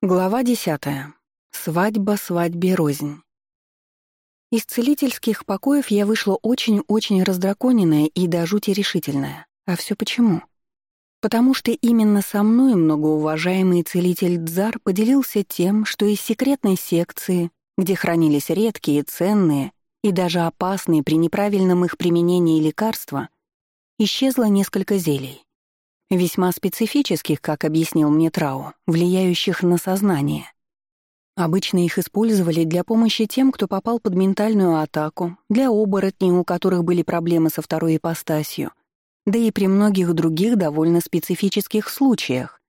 Глава десятая. Свадьба свадьбе рознь. Из целительских покоев я вышла очень-очень раздраконенная и до жути решительная. А все почему? Потому что именно со мной многоуважаемый целитель Дзар поделился тем, что из секретной секции, где хранились редкие, ценные и даже опасные при неправильном их применении лекарства, исчезло несколько зелий весьма специфических, как объяснил мне Трау, влияющих на сознание. Обычно их использовали для помощи тем, кто попал под ментальную атаку, для оборотней, у которых были проблемы со второй ипостасью, да и при многих других довольно специфических случаях,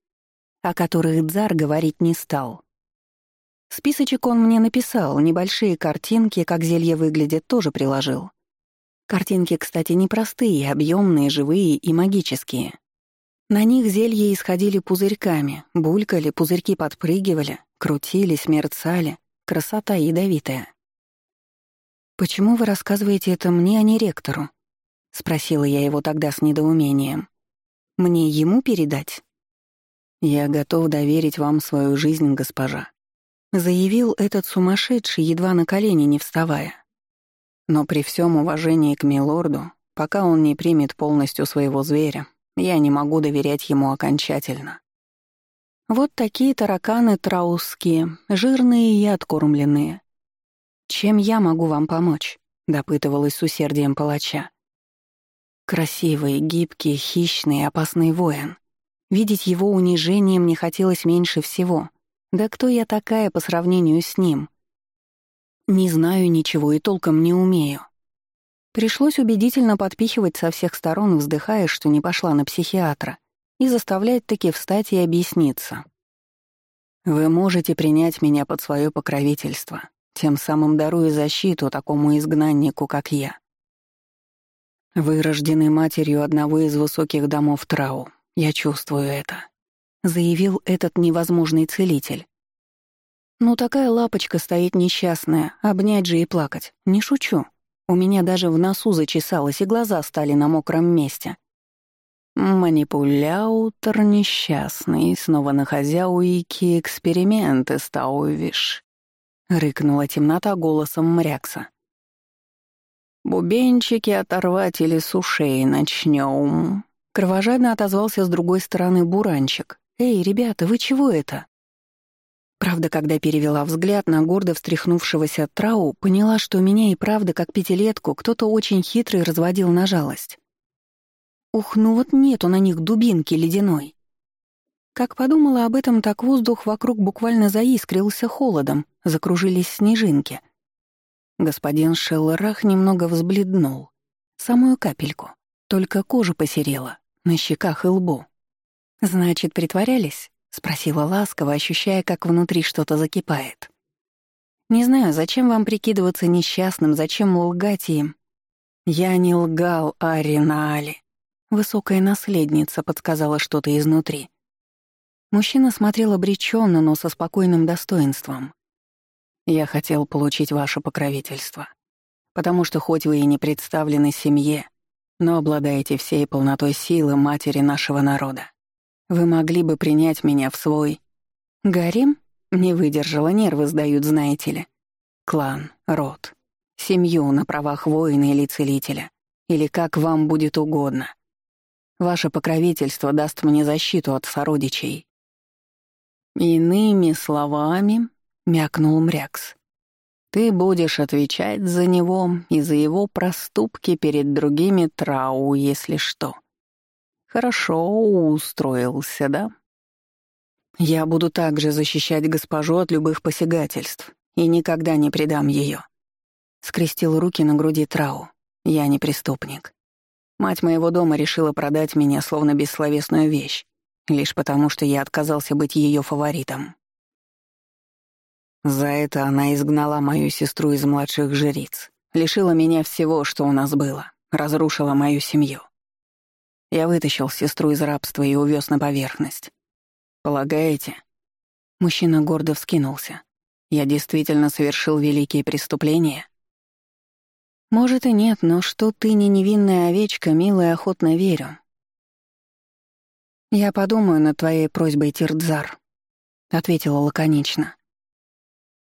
о которых Дзар говорить не стал. Списочек он мне написал, небольшие картинки, как зелье выглядит, тоже приложил. Картинки, кстати, непростые, объемные, живые и магические. На них зелья исходили пузырьками, булькали, пузырьки подпрыгивали, крутились, мерцали. Красота ядовитая. «Почему вы рассказываете это мне, а не ректору?» — спросила я его тогда с недоумением. «Мне ему передать?» «Я готов доверить вам свою жизнь, госпожа», — заявил этот сумасшедший, едва на колени не вставая. «Но при всем уважении к милорду, пока он не примет полностью своего зверя, я не могу доверять ему окончательно. Вот такие тараканы траусские, жирные и откормленные. «Чем я могу вам помочь?» — допытывалась с усердием палача. Красивый, гибкий, хищный, опасный воин. Видеть его унижение мне хотелось меньше всего. Да кто я такая по сравнению с ним? Не знаю ничего и толком не умею. Пришлось убедительно подпихивать со всех сторон, вздыхая, что не пошла на психиатра, и заставлять таки встать и объясниться. «Вы можете принять меня под свое покровительство, тем самым даруя защиту такому изгнаннику, как я. Вы рождены матерью одного из высоких домов Трау, я чувствую это», — заявил этот невозможный целитель. «Ну такая лапочка стоит несчастная, обнять же и плакать, не шучу». У меня даже в носу зачесалось, и глаза стали на мокром месте. Манипулятор несчастный, снова на хозяуйки эксперименты стаувишь. Рыкнула темнота голосом мрякса. «Бубенчики оторвать или с ушей начнем?» Кровожадно отозвался с другой стороны буранчик. «Эй, ребята, вы чего это?» Правда, когда перевела взгляд на гордо встряхнувшегося Трау, поняла, что меня и правда, как пятилетку, кто-то очень хитрый разводил на жалость. Ух, ну вот нету на них дубинки ледяной. Как подумала об этом, так воздух вокруг буквально заискрился холодом, закружились снежинки. Господин Шеллерах немного взбледнул. Самую капельку. Только кожа посерела, на щеках и лбу. Значит, притворялись? — спросила ласково, ощущая, как внутри что-то закипает. «Не знаю, зачем вам прикидываться несчастным, зачем лгать им?» «Я не лгал, Аринаали», — высокая наследница подсказала что-то изнутри. Мужчина смотрел обреченно, но со спокойным достоинством. «Я хотел получить ваше покровительство, потому что хоть вы и не представлены семье, но обладаете всей полнотой силы матери нашего народа. Вы могли бы принять меня в свой... Гарем? Не выдержала, нервы сдают, знаете ли. Клан, род, семью на правах воина или целителя. Или как вам будет угодно. Ваше покровительство даст мне защиту от сородичей. Иными словами, мякнул Мрякс, ты будешь отвечать за него и за его проступки перед другими трау, если что. Хорошо устроился, да? Я буду также защищать госпожу от любых посягательств и никогда не предам ее. Скрестил руки на груди Трау. Я не преступник. Мать моего дома решила продать меня словно бессловесную вещь, лишь потому, что я отказался быть ее фаворитом. За это она изгнала мою сестру из младших жриц, лишила меня всего, что у нас было, разрушила мою семью. Я вытащил сестру из рабства и увез на поверхность. Полагаете? Мужчина гордо вскинулся. Я действительно совершил великие преступления? Может и нет, но что ты не невинная овечка, милая, охотно верю. Я подумаю над твоей просьбой, Тирдзар. — ответила лаконично.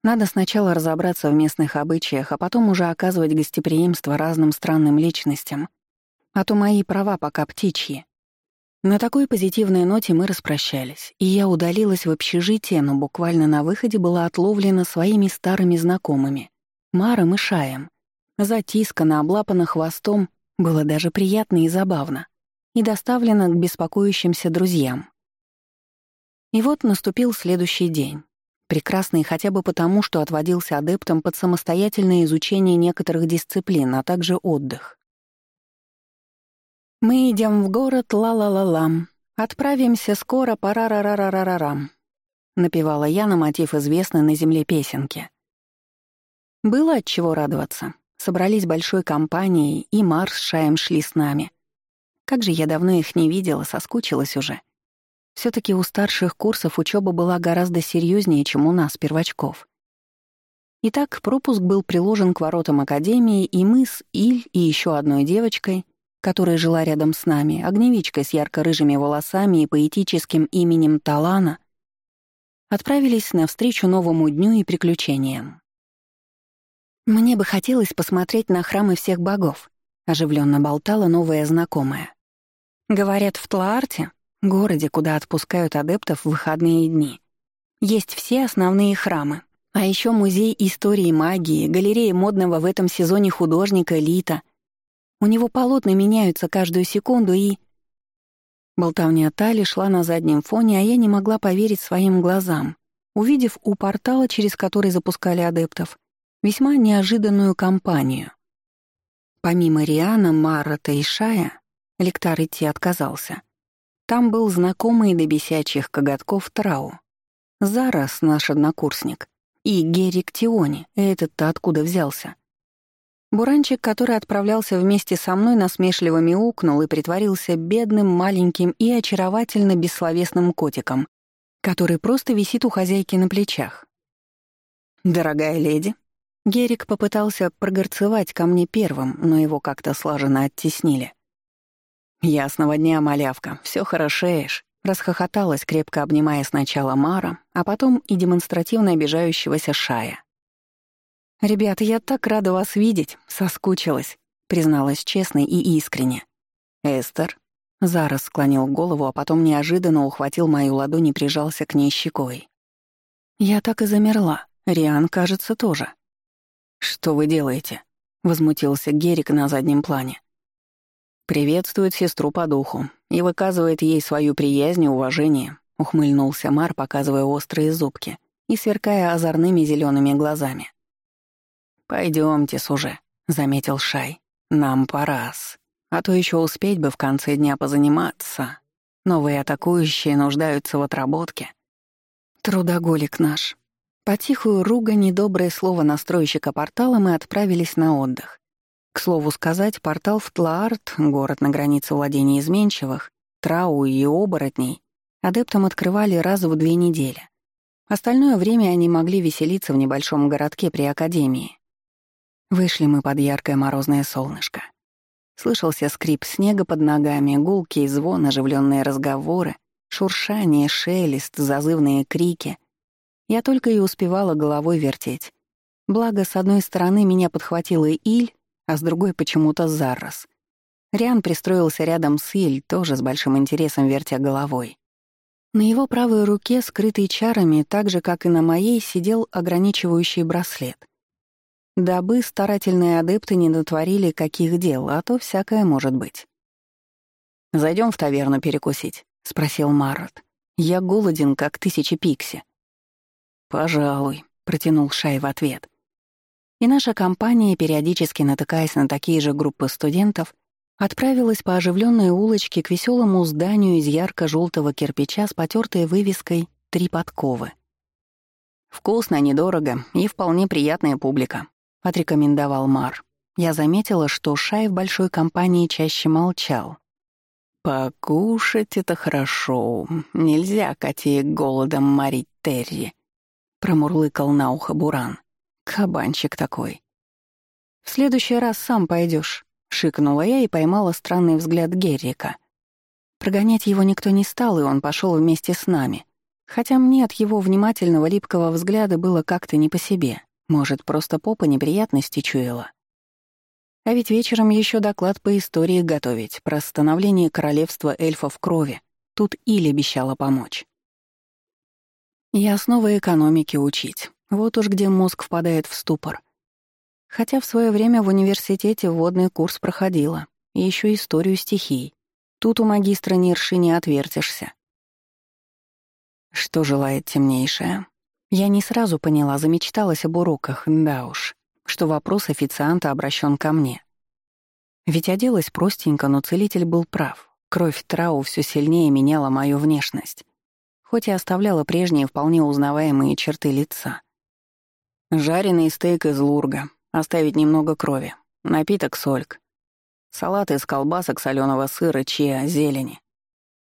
«Надо сначала разобраться в местных обычаях, а потом уже оказывать гостеприимство разным странным личностям. А то мои права пока птичьи». На такой позитивной ноте мы распрощались, и я удалилась в общежитие, но буквально на выходе была отловлена своими старыми знакомыми — Маром и Шаем. Затискана, облапана хвостом, было даже приятно и забавно, и доставлена к беспокоящимся друзьям. И вот наступил следующий день. Прекрасный хотя бы потому, что отводился адептам под самостоятельное изучение некоторых дисциплин, а также отдых. «Мы идем в город ла-ла-ла-лам. Отправимся скоро, пара-ра-ра-ра-ра-рам», — напевала я на мотив известной на земле песенки. Было от чего радоваться. Собрались большой компанией, и Марс с Шаем шли с нами. Как же я давно их не видела, соскучилась уже — все таки у старших курсов учеба была гораздо серьезнее, чем у нас, первочков. Итак, пропуск был приложен к воротам академии, и мы с Иль и еще одной девочкой, которая жила рядом с нами, огневичкой с ярко-рыжими волосами и поэтическим именем Талана, отправились навстречу новому дню и приключениям. «Мне бы хотелось посмотреть на храмы всех богов», — оживленно болтала новая знакомая. «Говорят, в Тлаарте городе, куда отпускают адептов в выходные дни. Есть все основные храмы. А еще музей истории магии, галерея модного в этом сезоне художника Лита. У него полотна меняются каждую секунду и... Болтовня Тали шла на заднем фоне, а я не могла поверить своим глазам, увидев у портала, через который запускали адептов, весьма неожиданную компанию. Помимо Риана, Маррата и Шая, Лектар идти отказался — там был знакомый до бесячих коготков Трау. Зарас, наш однокурсник. И Герик Тиони, этот-то откуда взялся. Буранчик, который отправлялся вместе со мной, насмешливо мяукнул и притворился бедным, маленьким и очаровательно бессловесным котиком, который просто висит у хозяйки на плечах. «Дорогая леди», Герик попытался прогорцевать ко мне первым, но его как-то слаженно оттеснили. «Ясного дня, малявка, все хорошеешь», — расхохоталась, крепко обнимая сначала Мара, а потом и демонстративно обижающегося Шая. «Ребята, я так рада вас видеть, соскучилась», — призналась честно и искренне. «Эстер?» — Зараз склонил голову, а потом неожиданно ухватил мою ладонь и прижался к ней щекой. Я так и замерла. Риан, кажется, тоже. «Что вы делаете?» — возмутился Герик на заднем плане. «Приветствует сестру по духу и выказывает ей свою приязнь и уважение», — ухмыльнулся Мар, показывая острые зубки и сверкая озорными зелеными глазами. Пойдемте уже», — заметил Шай. «Нам пора -с. А то еще успеть бы в конце дня позаниматься. Новые атакующие нуждаются в отработке». «Трудоголик наш». По тихую ругань недоброе слово настройщика портала мы отправились на отдых. К слову сказать, портал в Тлаарт, город на границе владений изменчивых, Трау и оборотней, адептам открывали раз в две недели. Остальное время они могли веселиться в небольшом городке при Академии. Вышли мы под яркое морозное солнышко. Слышался скрип снега под ногами, гулкий звон, оживленные разговоры, шуршание, шелест, зазывные крики. Я только и успевала головой вертеть. Благо, с одной стороны меня подхватила Иль, а с другой почему-то Заррос. Риан пристроился рядом с Иль, тоже с большим интересом вертя головой. На его правой руке, скрытый чарами, так же, как и на моей, сидел ограничивающий браслет. Дабы старательные адепты не натворили каких дел, а то всякое может быть. Зайдем в таверну перекусить?» — спросил Маррот. «Я голоден, как тысячи пикси». «Пожалуй», — протянул Шай в ответ. И наша компания, периодически натыкаясь на такие же группы студентов, отправилась по оживленной улочке к веселому зданию из ярко желтого кирпича с потертой вывеской «Три подковы». «Вкусно, недорого и вполне приятная публика», — отрекомендовал Мар. Я заметила, что Шай в большой компании чаще молчал. «Покушать — это хорошо. Нельзя котеек голодом морить Терри», — промурлыкал на ухо Буран. Кабанчик такой. «В следующий раз сам пойдешь, шикнула я и поймала странный взгляд Геррика. Прогонять его никто не стал, и он пошел вместе с нами, Хотя мне от его внимательного липкого взгляда было как-то не по себе. Может, просто попа неприятности чуяла. А ведь вечером еще доклад по истории готовить про становление королевства эльфов крови. Тут Или обещала помочь. И основы экономики учить. Вот уж где мозг впадает в ступор. Хотя в свое время в университете водный курс проходила, и еще историю стихий. Тут у магистра Нирши не отвертишься. Что желает темнейшая? Я не сразу поняла, замечталась об уроках, да уж, что вопрос официанта обращен ко мне. Ведь оделась простенько, но целитель был прав. Кровь Трау все сильнее меняла мою внешность, хоть и оставляла прежние вполне узнаваемые черты лица. Жареный стейк из лурга, оставить немного крови, напиток сольк, салат из колбасок, соленого сыра, чия, зелени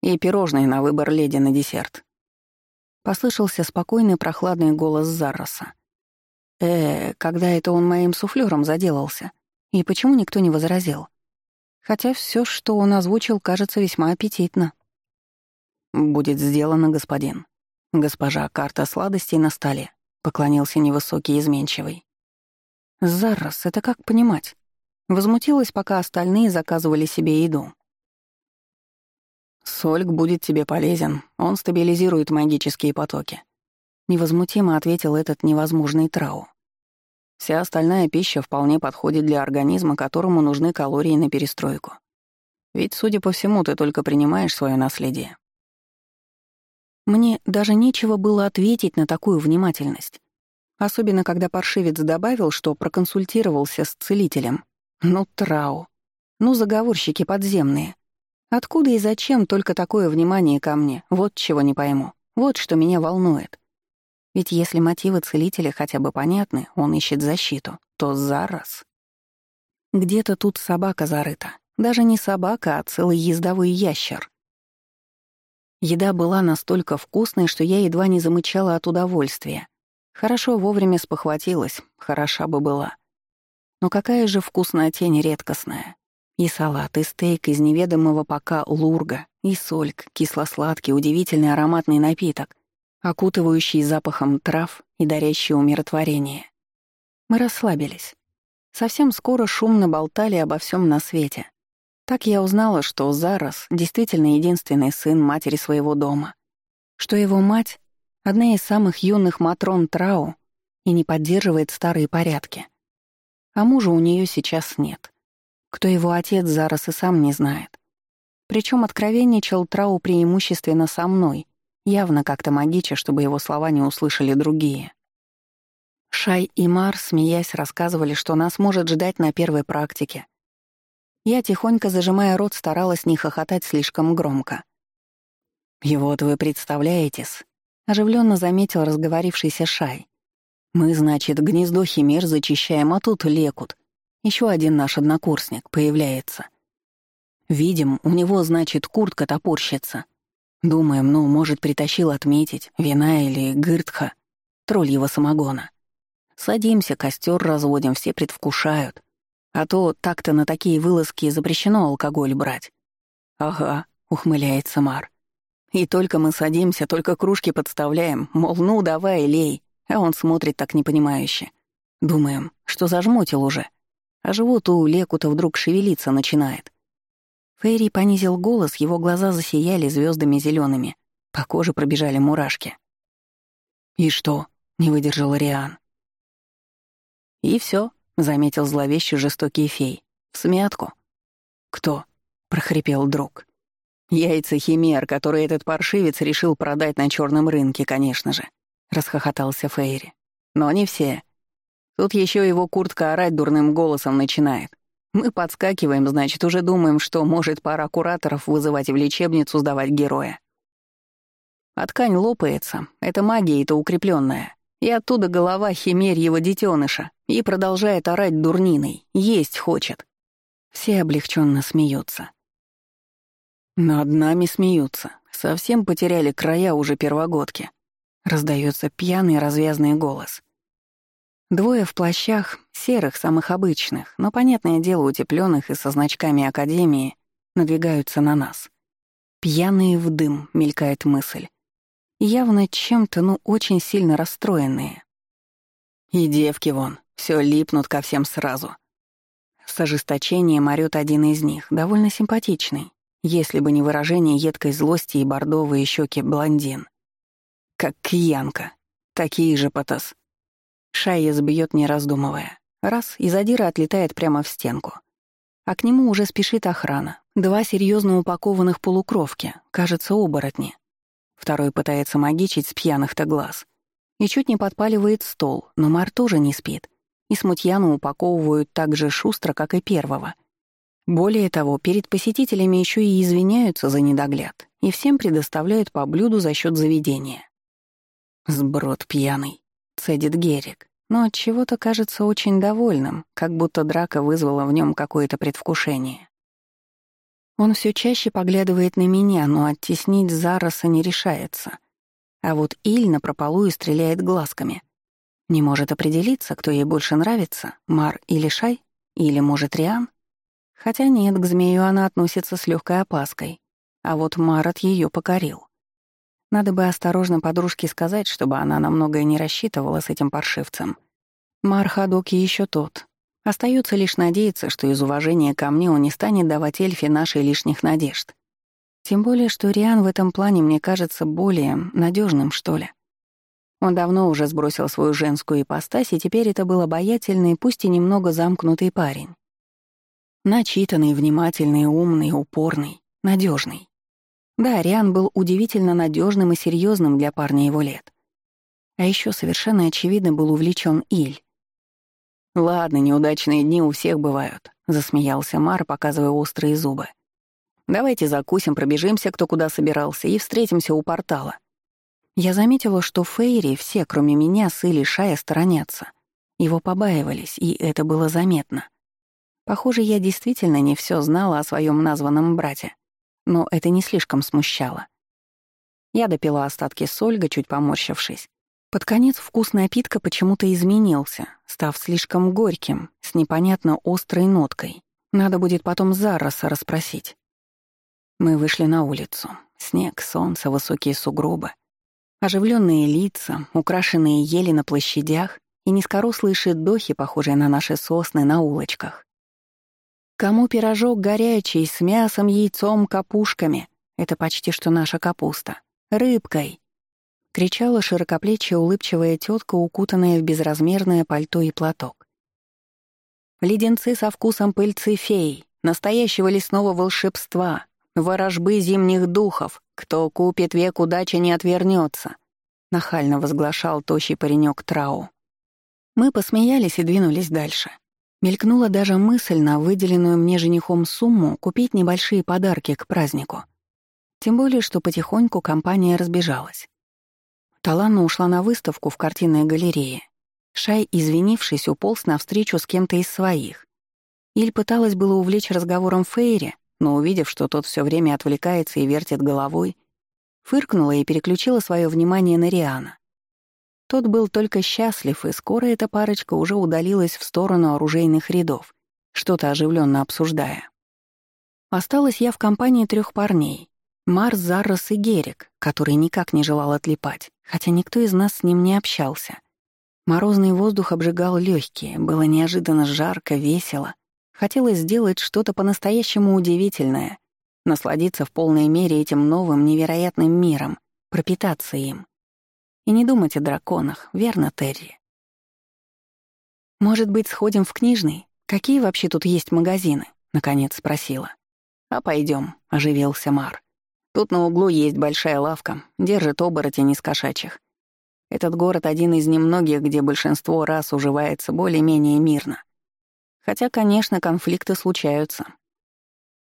и пирожные на выбор леди на десерт. Послышался спокойный прохладный голос Зарроса. Э, когда это он моим суфлёром заделался? И почему никто не возразил? хотя все, что он озвучил, кажется весьма аппетитно. «Будет сделано, господин. Госпожа, карта сладостей на столе», — поклонился невысокий изменчивый. «Зараз, это как понимать?» Возмутилась, пока остальные заказывали себе еду. «Сольк будет тебе полезен, он стабилизирует магические потоки», — невозмутимо ответил этот невозможный трау. Вся остальная пища вполне подходит для организма, которому нужны калории на перестройку. Ведь, судя по всему, ты только принимаешь свое наследие. Мне даже нечего было ответить на такую внимательность. Особенно, когда паршивец добавил, что проконсультировался с целителем. Ну, трау. Ну, заговорщики подземные. Откуда и зачем только такое внимание ко мне? Вот чего не пойму. Вот что меня волнует. Ведь если мотивы целителя хотя бы понятны, он ищет защиту, то зараз. Где-то тут собака зарыта. Даже не собака, а целый ездовой ящер. Еда была настолько вкусной, что я едва не замычала от удовольствия. Хорошо вовремя спохватилась, хороша бы была. Но какая же вкусная тень редкостная. И салат, и стейк из неведомого пока лурга, и сольк, кисло-сладкий, удивительный ароматный напиток — окутывающий запахом трав и дарящий умиротворение. Мы расслабились. Совсем скоро шумно болтали обо всем на свете. Так я узнала, что Зарос действительно единственный сын матери своего дома, что его мать — одна из самых юных матрон Трау и не поддерживает старые порядки. А мужа у нее сейчас нет. Кто его отец, Зарос и сам не знает. Причем откровенничал Трау преимущественно со мной — явно как-то магича, чтобы его слова не услышали другие. Шай и Мар, смеясь, рассказывали, что нас может ждать на первой практике. Я, тихонько зажимая рот, старалась не хохотать слишком громко. «И вот вы представляетесь», — оживленно заметил разговорившийся Шай. «Мы, значит, гнездо химер зачищаем, а тут лекут. Еще один наш однокурсник появляется. Видим, у него, значит, куртка топорщится. Думаем, ну, может, притащил отметить, вина или гыртха, тролльего самогона. Садимся, костер разводим, все предвкушают. А то так-то на такие вылазки запрещено алкоголь брать. Ага, ухмыляется Мар. И только мы садимся, только кружки подставляем, мол, ну, давай, лей. А он смотрит так непонимающе. Думаем, что зажмотил уже. А живот у Лекута вдруг шевелиться начинает. Фейри понизил голос, его глаза засияли звездами зелеными, по коже пробежали мурашки. «И что?» — не выдержал Риан. «И все, заметил зловещий жестокий фей. «В смятку». «Кто?» — прохрипел друг. «Яйца химер, которые этот паршивец решил продать на черном рынке, конечно же», — расхохотался Фейри. «Но не все. Тут еще его куртка орать дурным голосом начинает. Мы подскакиваем, значит, уже думаем, что может пара кураторов вызывать в лечебницу сдавать героя. А ткань лопается, это магия-то укрепленная, и оттуда голова химерьего детеныша и продолжает орать дурниной, есть хочет. Все облегченно смеются. Над нами смеются, совсем потеряли края уже первогодки. Раздается пьяный развязный голос. Двое в плащах, серых, самых обычных, но, понятное дело, утепленных и со значками Академии, надвигаются на нас. «Пьяные в дым», — мелькает мысль. явно чем-то, ну, очень сильно расстроенные. И девки вон, все липнут ко всем сразу. С ожесточением орёт один из них, довольно симпатичный, если бы не выражение едкой злости и бордовые щеки блондин. Как кьянка. Такие же потас. Шайя сбьет, не раздумывая. Раз, и задира отлетает прямо в стенку. А к нему уже спешит охрана. Два серьезно упакованных полукровки, кажется, оборотни. Второй пытается магичить с пьяных-то глаз. И чуть не подпаливает стол, но Мар тоже не спит. И смутьяну упаковывают так же шустро, как и первого. Более того, перед посетителями еще и извиняются за недогляд и всем предоставляют по блюду за счет заведения. «Сброд пьяный», — цедит Герик но от чего-то кажется очень довольным, как будто драка вызвала в нем какое-то предвкушение. Он все чаще поглядывает на меня, но оттеснить Зароса не решается. А вот Иль на прополую стреляет глазками. Не может определиться, кто ей больше нравится, Мар или Шай, или, может, Риан. Хотя нет, к змею она относится с легкой опаской, а вот Мар от ее покорил. Надо бы осторожно подружке сказать, чтобы она на многое не рассчитывала с этим паршивцем. Мархадоки еще тот. Остается лишь надеяться, что из уважения ко мне он не станет давать эльфе нашей лишних надежд. Тем более, что Риан в этом плане мне кажется более надежным, что ли. Он давно уже сбросил свою женскую ипостась, и теперь это был обаятельный, пусть и немного замкнутый парень. Начитанный, внимательный, умный, упорный, надежный. Да, Риан был удивительно надежным и серьезным для парня его лет. А еще совершенно очевидно был увлечен Иль. «Ладно, неудачные дни у всех бывают», — засмеялся Мар, показывая острые зубы. «Давайте закусим, пробежимся, кто куда собирался, и встретимся у портала». Я заметила, что Фейри все, кроме меня, с Иль и Шая, сторонятся. Его побаивались, и это было заметно. Похоже, я действительно не все знала о своем названном брате но это не слишком смущало. Я допила остатки сольга, чуть поморщившись. Под конец вкус напитка почему-то изменился, став слишком горьким, с непонятно острой ноткой. Надо будет потом Зароса расспросить. Мы вышли на улицу. Снег, солнце, высокие сугробы. Оживленные лица, украшенные ели на площадях и низкорослые шедохи, похожие на наши сосны на улочках. Кому пирожок горячий, с мясом, яйцом, капушками — это почти что наша капуста. Рыбкой. Кричала широкоплечья улыбчивая тетка, укутанная в безразмерное пальто и платок. Леденцы со вкусом пыльцы фей, настоящего лесного волшебства, ворожбы зимних духов, кто купит век удачи не отвернется, нахально возглашал тощий паренек Трау. Мы посмеялись и двинулись дальше. Мелькнула даже мысль на выделенную мне женихом сумму купить небольшие подарки к празднику. Тем более, что потихоньку компания разбежалась. Таланна ушла на выставку в картинной галерее. Шай, извинившись, уполз навстречу с кем-то из своих. Иль пыталась было увлечь разговором Фейри, но, увидев, что тот все время отвлекается и вертит головой, фыркнула и переключила свое внимание на Риана. Тот был только счастлив, и скоро эта парочка уже удалилась в сторону оружейных рядов, что-то оживленно обсуждая. Осталась я в компании трех парней — Марс, Заррос и Герик, который никак не желал отлипать, хотя никто из нас с ним не общался. Морозный воздух обжигал легкие, было неожиданно жарко, весело. Хотелось сделать что-то по-настоящему удивительное, насладиться в полной мере этим новым невероятным миром, пропитаться им. И не думать о драконах, верно, Терри? «Может быть, сходим в книжный? Какие вообще тут есть магазины?» — наконец спросила. «А пойдем, оживился Мар. «Тут на углу есть большая лавка, держит оборотень из кошачьих. Этот город один из немногих, где большинство рас уживается более-менее мирно. Хотя, конечно, конфликты случаются».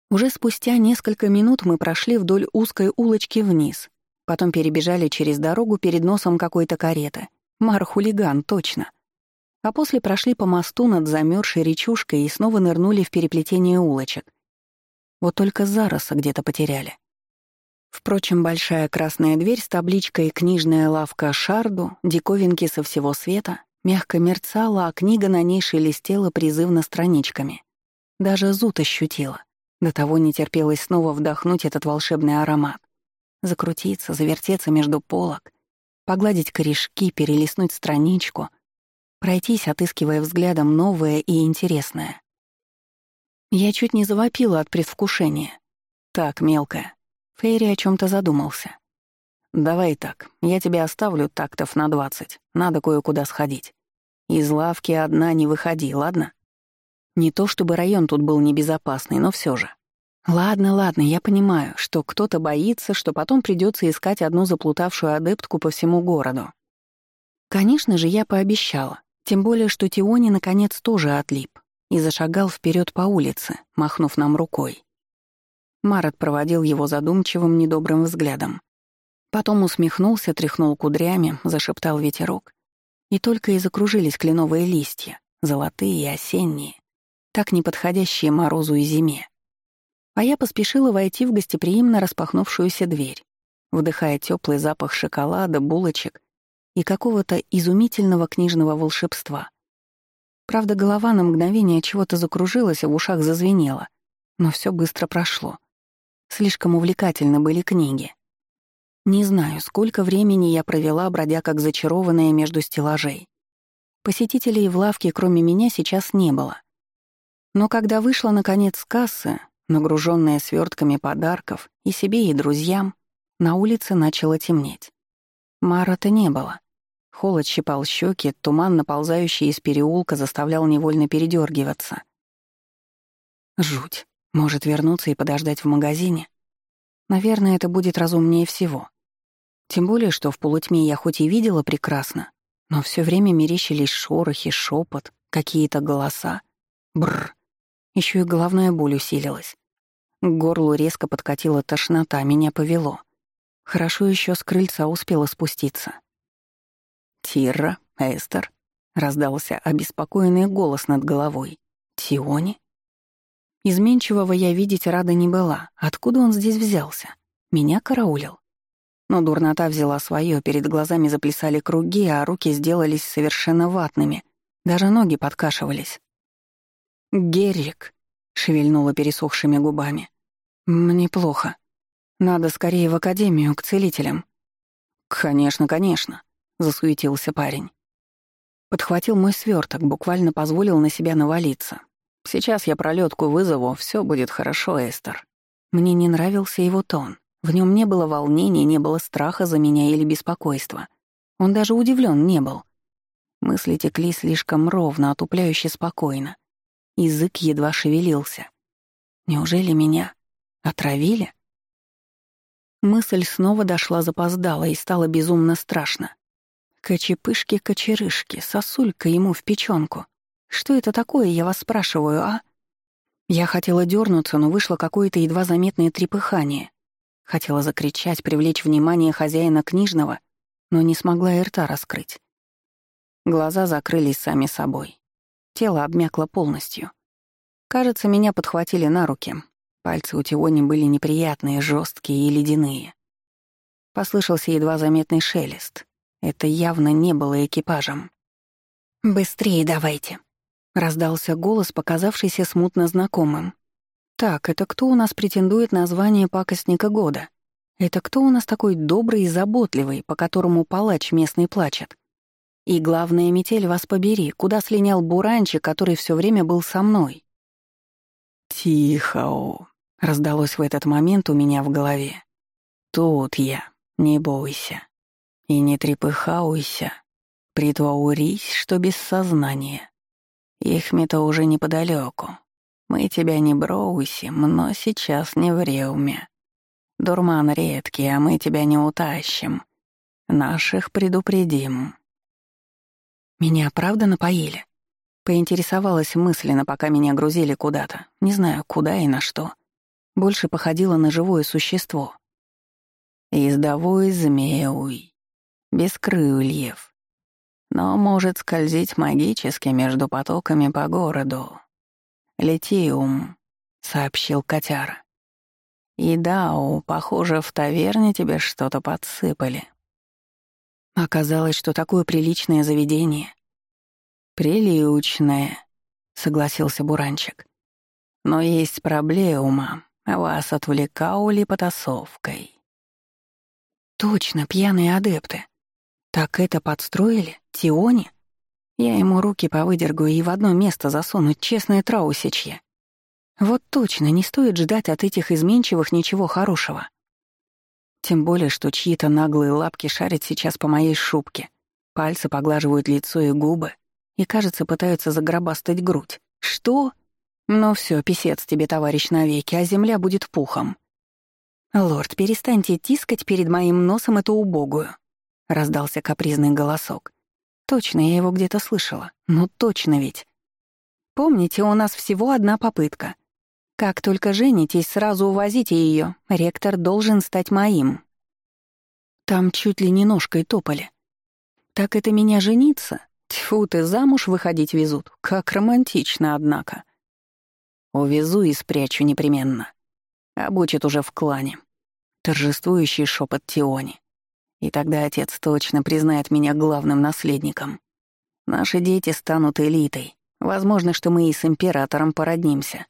Уже спустя несколько минут мы прошли вдоль узкой улочки вниз, Потом перебежали через дорогу перед носом какой-то кареты. Мар-хулиган, точно. А после прошли по мосту над замерзшей речушкой и снова нырнули в переплетение улочек. Вот только Зароса где-то потеряли. Впрочем, большая красная дверь с табличкой «Книжная лавка Шарду», диковинки со всего света, мягко мерцала, а книга на ней шелестела призывно страничками. Даже зуд ощутила. До того не терпелось снова вдохнуть этот волшебный аромат. Закрутиться, завертеться между полок, погладить корешки, перелистнуть страничку, пройтись, отыскивая взглядом новое и интересное. Я чуть не завопила от предвкушения. Так, мелкая. Фейри о чем то задумался. «Давай так, я тебя оставлю тактов на двадцать. Надо кое-куда сходить. Из лавки одна не выходи, ладно?» Не то чтобы район тут был небезопасный, но все же. Ладно, ладно, я понимаю, что кто-то боится, что потом придется искать одну заплутавшую адептку по всему городу. Конечно же, я пообещала, тем более, что Тиони наконец тоже отлип и зашагал вперед по улице, махнув нам рукой. Марат проводил его задумчивым, недобрым взглядом. Потом усмехнулся, тряхнул кудрями, зашептал ветерок. И только и закружились кленовые листья, золотые и осенние, так неподходящие морозу и зиме. А я поспешила войти в гостеприимно распахнувшуюся дверь, вдыхая теплый запах шоколада, булочек и какого-то изумительного книжного волшебства. Правда, голова на мгновение чего-то закружилась, а в ушах зазвенела, но все быстро прошло. Слишком увлекательны были книги. Не знаю, сколько времени я провела, бродя как зачарованная между стеллажей. Посетителей в лавке, кроме меня, сейчас не было. Но когда вышла, наконец, с кассы, нагруженная свертками подарков и себе, и друзьям, на улице начало темнеть. Мара-то не было. Холод щипал щеки, туман, наползающий из переулка, заставлял невольно передергиваться. Жуть. Может вернуться и подождать в магазине? Наверное, это будет разумнее всего. Тем более, что в полутьме я хоть и видела прекрасно, но все время мерещились шорохи, шепот, какие-то голоса. Бррр. Еще и головная боль усилилась. К горлу резко подкатила тошнота, меня повело. Хорошо еще с крыльца успела спуститься. «Тирра, Эстер», — раздался обеспокоенный голос над головой. «Тиони?» Изменчивого я видеть рада не была. Откуда он здесь взялся? Меня караулил. Но дурнота взяла свое, перед глазами заплясали круги, а руки сделались совершенно ватными. Даже ноги подкашивались. «Геррик», — шевельнула пересохшими губами. «Мне плохо. Надо скорее в академию, к целителям». «Конечно, конечно», засуетился парень. Подхватил мой сверток, буквально позволил на себя навалиться. Сейчас я пролетку вызову, все будет хорошо, Эстер. Мне не нравился его тон. В нем не было волнения, не было страха за меня или беспокойства. Он даже удивлен не был. Мысли текли слишком ровно, отупляюще спокойно. Язык едва шевелился. Неужели меня отравили? Мысль снова дошла запоздала и стало безумно страшно. Кочепышки-кочерышки, сосулька ему в печёнку. Что это такое, я вас спрашиваю, а? Я хотела дернуться, но вышло какое-то едва заметное трепыхание. Хотела закричать, привлечь внимание хозяина книжного, но не смогла и рта раскрыть. Глаза закрылись сами собой. Тело обмякло полностью. Кажется, меня подхватили на руки. Пальцы у Тиони были неприятные, жесткие и ледяные. Послышался едва заметный шелест. Это явно не было экипажем. «Быстрее давайте», — раздался голос, показавшийся смутно знакомым. «Так, это кто у нас претендует на звание пакостника года? Это кто у нас такой добрый и заботливый, по которому палач местный плачет? И главное, метель вас побери, куда слинял буранчик, который все время был со мной?» «Тихо!» — раздалось в этот момент у меня в голове. «Тут я, не бойся». И не трепыхауйся, притворись, что без сознания. Их-то уже неподалеку. Мы тебя не броусим, но сейчас не время. Дурман редкий, а мы тебя не утащим. Наших предупредим. Меня правда напоили? Поинтересовалась мысленно, пока меня грузили куда-то. Не знаю, куда и на что. Больше походило на живое существо. «Издовой змеуй», без крыльев, но может скользить магически между потоками по городу. «Летиум», — сообщил котяра. «И Дау, похоже, в таверне тебе что-то подсыпали». Оказалось, что такое приличное заведение. «Приличное», — согласился Буранчик. «Но есть проблема. Вас отвлекали потасовкой». Точно, пьяные адепты. Так это подстроили? Тиони? Я ему руки повыдергаю и в одно место засуну честное траусичье. Вот точно, не стоит ждать от этих изменчивых ничего хорошего. Тем более, что чьи-то наглые лапки шарят сейчас по моей шубке. Пальцы поглаживают лицо и губы и, кажется, пытаются загробастать грудь. Что? Ну все, писец тебе, товарищ, навеки, а земля будет пухом. «Лорд, перестаньте тискать перед моим носом эту убогую», — раздался капризный голосок. «Точно, я его где-то слышала. Ну точно ведь. Помните, у нас всего одна попытка. Как только женитесь, сразу увозите ее. Ректор должен стать моим». Там чуть ли не ножкой топали. «Так это меня жениться? Тьфу ты, замуж выходить везут. Как романтично, однако». «Увезу и спрячу непременно», Обучит уже в клане. Торжествующий шепот Тиони. И тогда отец точно признает меня главным наследником. Наши дети станут элитой. Возможно, что мы и с императором породнимся.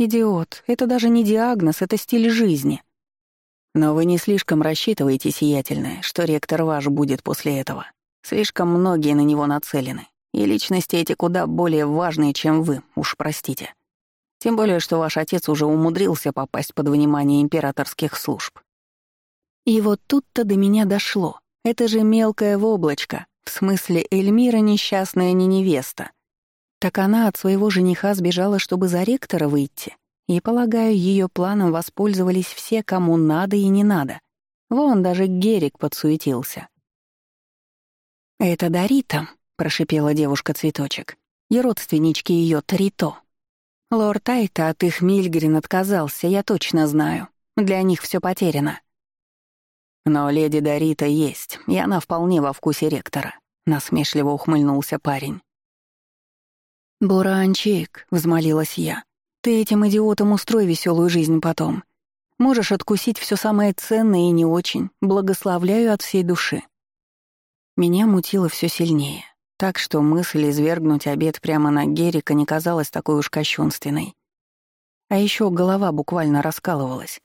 Идиот, это даже не диагноз, это стиль жизни. Но вы не слишком рассчитываете, сиятельное, что ректор ваш будет после этого. Слишком многие на него нацелены. И личности эти куда более важные, чем вы, уж простите. Тем более, что ваш отец уже умудрился попасть под внимание императорских служб. И вот тут-то до меня дошло. Это же мелкое воблочко, в смысле Эльмира несчастная не невеста. Так она от своего жениха сбежала, чтобы за ректора выйти. И, полагаю, ее планом воспользовались все, кому надо и не надо. Вон даже Герик подсуетился. «Это Дарита», — прошипела девушка-цветочек, и родственнички ее Трито. Лорд Айта от их Мильгрин отказался, я точно знаю. Для них все потеряно. Но леди Дарита есть, и она вполне во вкусе ректора, насмешливо ухмыльнулся парень. «Буранчик», — взмолилась я, — «ты этим идиотам устрой веселую жизнь потом. Можешь откусить все самое ценное и не очень. Благословляю от всей души». Меня мутило все сильнее. Так что мысль извергнуть обед прямо на Герика не казалась такой уж кощунственной. А еще голова буквально раскалывалась.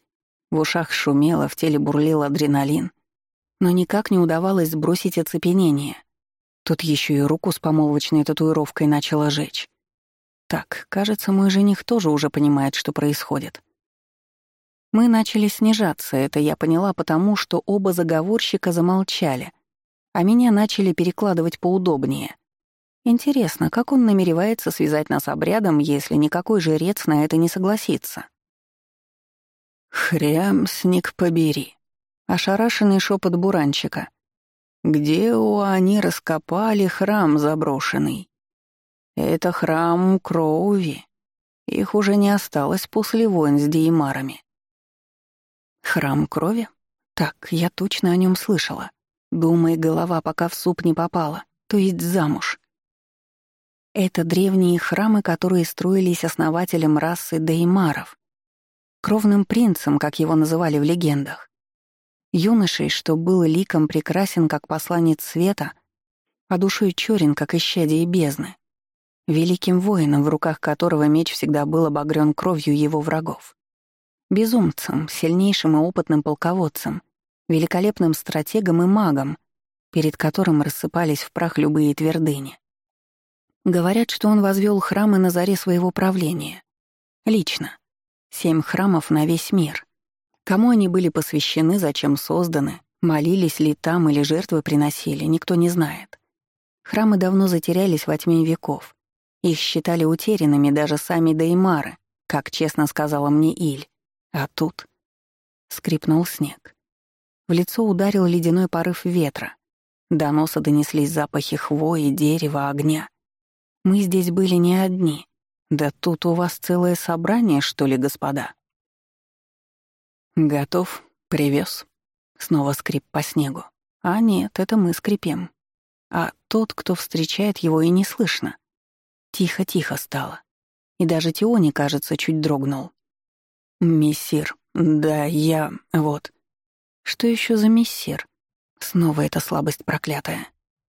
В ушах шумело, в теле бурлил адреналин. Но никак не удавалось сбросить оцепенение. Тут еще и руку с помолвочной татуировкой начала жечь. Так, кажется, мой жених тоже уже понимает, что происходит. Мы начали снижаться, это я поняла потому, что оба заговорщика замолчали — а меня начали перекладывать поудобнее. Интересно, как он намеревается связать нас обрядом, если никакой жрец на это не согласится? «Хрямсник побери», — ошарашенный шепот буранчика. «Где у они раскопали храм заброшенный? Это храм Кроуви. Их уже не осталось после войн с деймарами». «Храм крови? Так, я точно о нем слышала. Думай, голова пока в суп не попала, то есть замуж. Это древние храмы, которые строились основателем расы Деймаров, кровным принцем, как его называли в легендах. Юношей, что был ликом прекрасен, как посланец света, а душой черен, как исчадие бездны. Великим воином, в руках которого меч всегда был обогрен кровью его врагов. Безумцем, сильнейшим и опытным полководцем — великолепным стратегом и магом, перед которым рассыпались в прах любые твердыни. Говорят, что он возвел храмы на заре своего правления. Лично. Семь храмов на весь мир. Кому они были посвящены, зачем созданы, молились ли там или жертвы приносили, никто не знает. Храмы давно затерялись во тьме веков. Их считали утерянными даже сами Деймары, как честно сказала мне Иль. А тут... Скрипнул снег. В лицо ударил ледяной порыв ветра. До носа донеслись запахи хвои, дерева, огня. Мы здесь были не одни. Да тут у вас целое собрание, что ли, господа? Готов, привез. Снова скрип по снегу. А нет, это мы скрипим. А тот, кто встречает его, и не слышно. Тихо-тихо стало. И даже Тиони, кажется, чуть дрогнул. «Мессир, да, я... вот. Что еще за мессир? Снова эта слабость проклятая.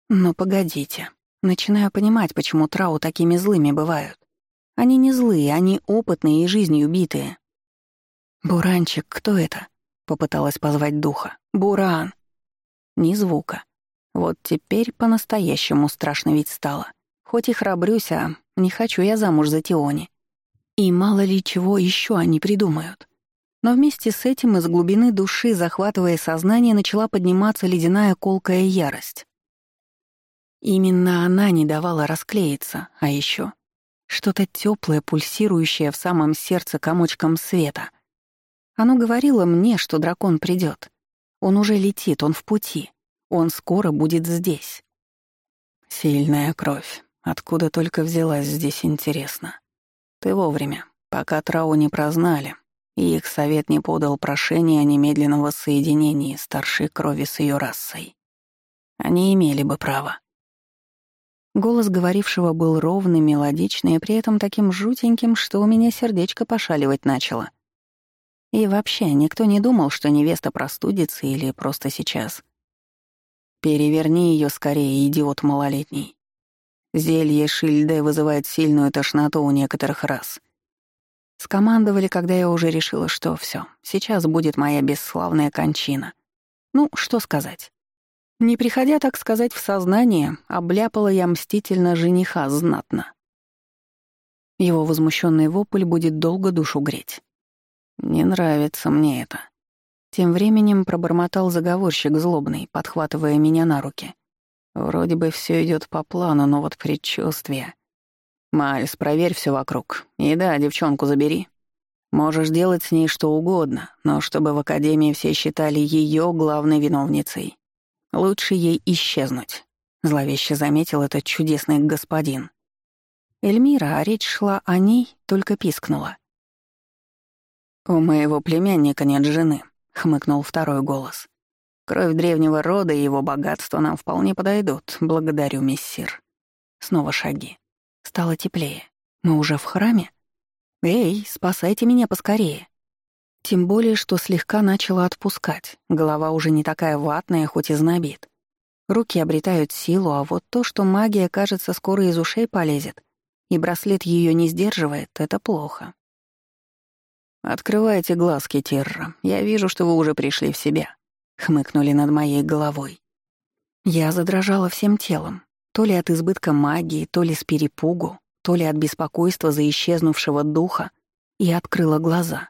Но погодите. Начинаю понимать, почему трау такими злыми бывают. Они не злые, они опытные и жизнью убитые. «Буранчик, кто это?» — попыталась позвать духа. «Буран!» ни звука. Вот теперь по-настоящему страшно ведь стало. Хоть и храбрюсь, а не хочу я замуж за Тиони. И мало ли чего еще они придумают. Но вместе с этим из глубины души, захватывая сознание, начала подниматься ледяная колкая ярость. Именно она не давала расклеиться, а еще что-то теплое, пульсирующее в самом сердце комочком света. Оно говорило мне, что дракон придет. Он уже летит, он в пути. Он скоро будет здесь. Сильная кровь. Откуда только взялась здесь, интересно. Ты вовремя, пока Трау не прознали, и их совет не подал прошение о немедленном воссоединении старшей крови с ее расой. Они имели бы право. Голос говорившего был ровный, мелодичный и при этом таким жутеньким, что у меня сердечко пошаливать начало. И вообще, никто не думал, что невеста простудится или просто сейчас. Переверни ее скорее, идиот малолетний. Зелье Шильде вызывает сильную тошноту у некоторых раз. Скомандовали, когда я уже решила, что все, сейчас будет моя бесславная кончина. Ну, что сказать. Не приходя, так сказать, в сознание, обляпала я мстительно жениха знатно. Его возмущенный вопль будет долго душу греть. Не нравится мне это. Тем временем пробормотал заговорщик злобный, подхватывая меня на руки. Вроде бы все идет по плану, но вот предчувствие. «Мальс, проверь все вокруг. И да, девчонку забери. Можешь делать с ней что угодно, но чтобы в Академии все считали ее главной виновницей. Лучше ей исчезнуть», — зловеще заметил этот чудесный господин. Эльмира, а речь шла о ней, только пискнула. «У моего племянника нет жены», — хмыкнул второй голос. «Кровь древнего рода и его богатство нам вполне подойдут. Благодарю, миссир». Снова шаги. Стало теплее. Мы уже в храме? Эй, спасайте меня поскорее. Тем более, что слегка начала отпускать. Голова уже не такая ватная, хоть и знобит. Руки обретают силу, а вот то, что магия, кажется, скоро из ушей полезет, и браслет ее не сдерживает, это плохо. «Открывайте глазки, Терра. Я вижу, что вы уже пришли в себя», — хмыкнули над моей головой. Я задрожала всем телом, то ли от избытка магии, то ли с перепугу, то ли от беспокойства за исчезнувшего духа, и открыла глаза.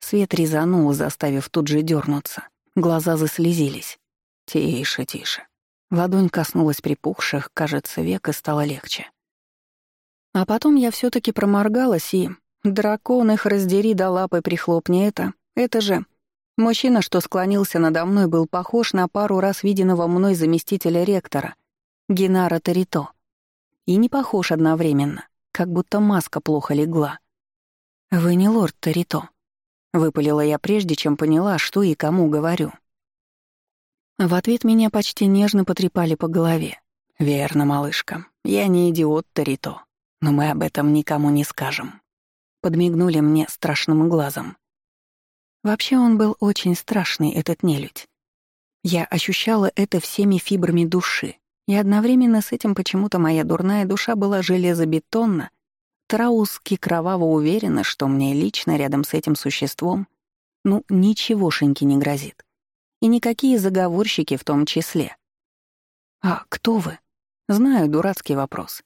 Свет резанул, заставив тут же дернуться. Глаза заслезились. Тише, тише. Ладонь коснулась припухших, кажется, век и стало легче. А потом я все таки проморгалась и... Дракон их раздери до лапы прихлопни это. Это же... Мужчина, что склонился надо мной, был похож на пару раз виденного мной заместителя ректора — Генара Тарито. И не похож одновременно, как будто маска плохо легла. «Вы не лорд Тарито», — выпалила я прежде, чем поняла, что и кому говорю. В ответ меня почти нежно потрепали по голове. «Верно, малышка, я не идиот Тарито, но мы об этом никому не скажем». Подмигнули мне страшным глазом. Вообще он был очень страшный, этот нелюдь. Я ощущала это всеми фибрами души, и одновременно с этим почему-то моя дурная душа была железобетонна, трауски кроваво уверена, что мне лично рядом с этим существом ну ничегошеньки не грозит. И никакие заговорщики в том числе. «А кто вы?» Знаю, дурацкий вопрос.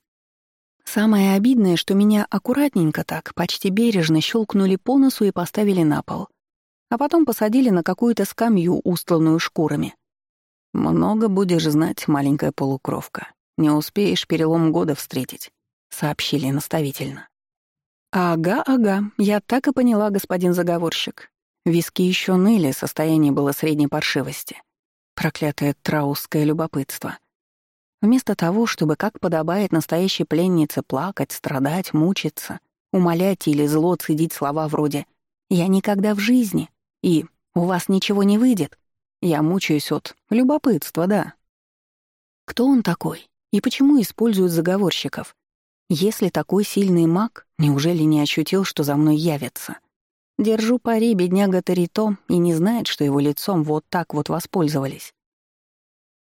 Самое обидное, что меня аккуратненько так, почти бережно щелкнули по носу и поставили на пол. А потом посадили на какую-то скамью, устланную шкурами. «Много будешь знать, маленькая полукровка. Не успеешь перелом года встретить», — сообщили наставительно. «Ага, ага, я так и поняла, господин заговорщик. Виски еще ныли, состояние было средней паршивости. Проклятое траусское любопытство. Вместо того, чтобы, как подобает настоящей пленнице, плакать, страдать, мучиться, умолять или зло цедить слова вроде «я никогда в жизни» и «у вас ничего не выйдет», я мучаюсь от любопытства, да. Кто он такой? И почему используют заговорщиков? Если такой сильный маг, неужели не ощутил, что за мной явится? Держу пари, бедняга Тарито, и не знает, что его лицом вот так вот воспользовались.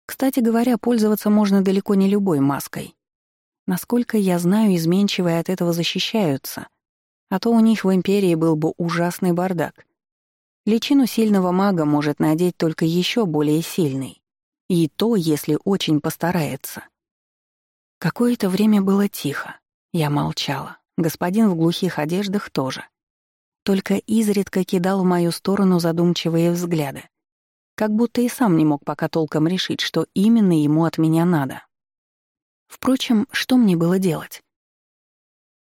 Кстати говоря, пользоваться можно далеко не любой маской. Насколько я знаю, изменчивые от этого защищаются. А то у них в Империи был бы ужасный бардак. Личину сильного мага может надеть только еще более сильный. И то, если очень постарается. Какое-то время было тихо. Я молчала. Господин в глухих одеждах тоже. Только изредка кидал в мою сторону задумчивые взгляды. Как будто и сам не мог пока толком решить, что именно ему от меня надо. Впрочем, что мне было делать?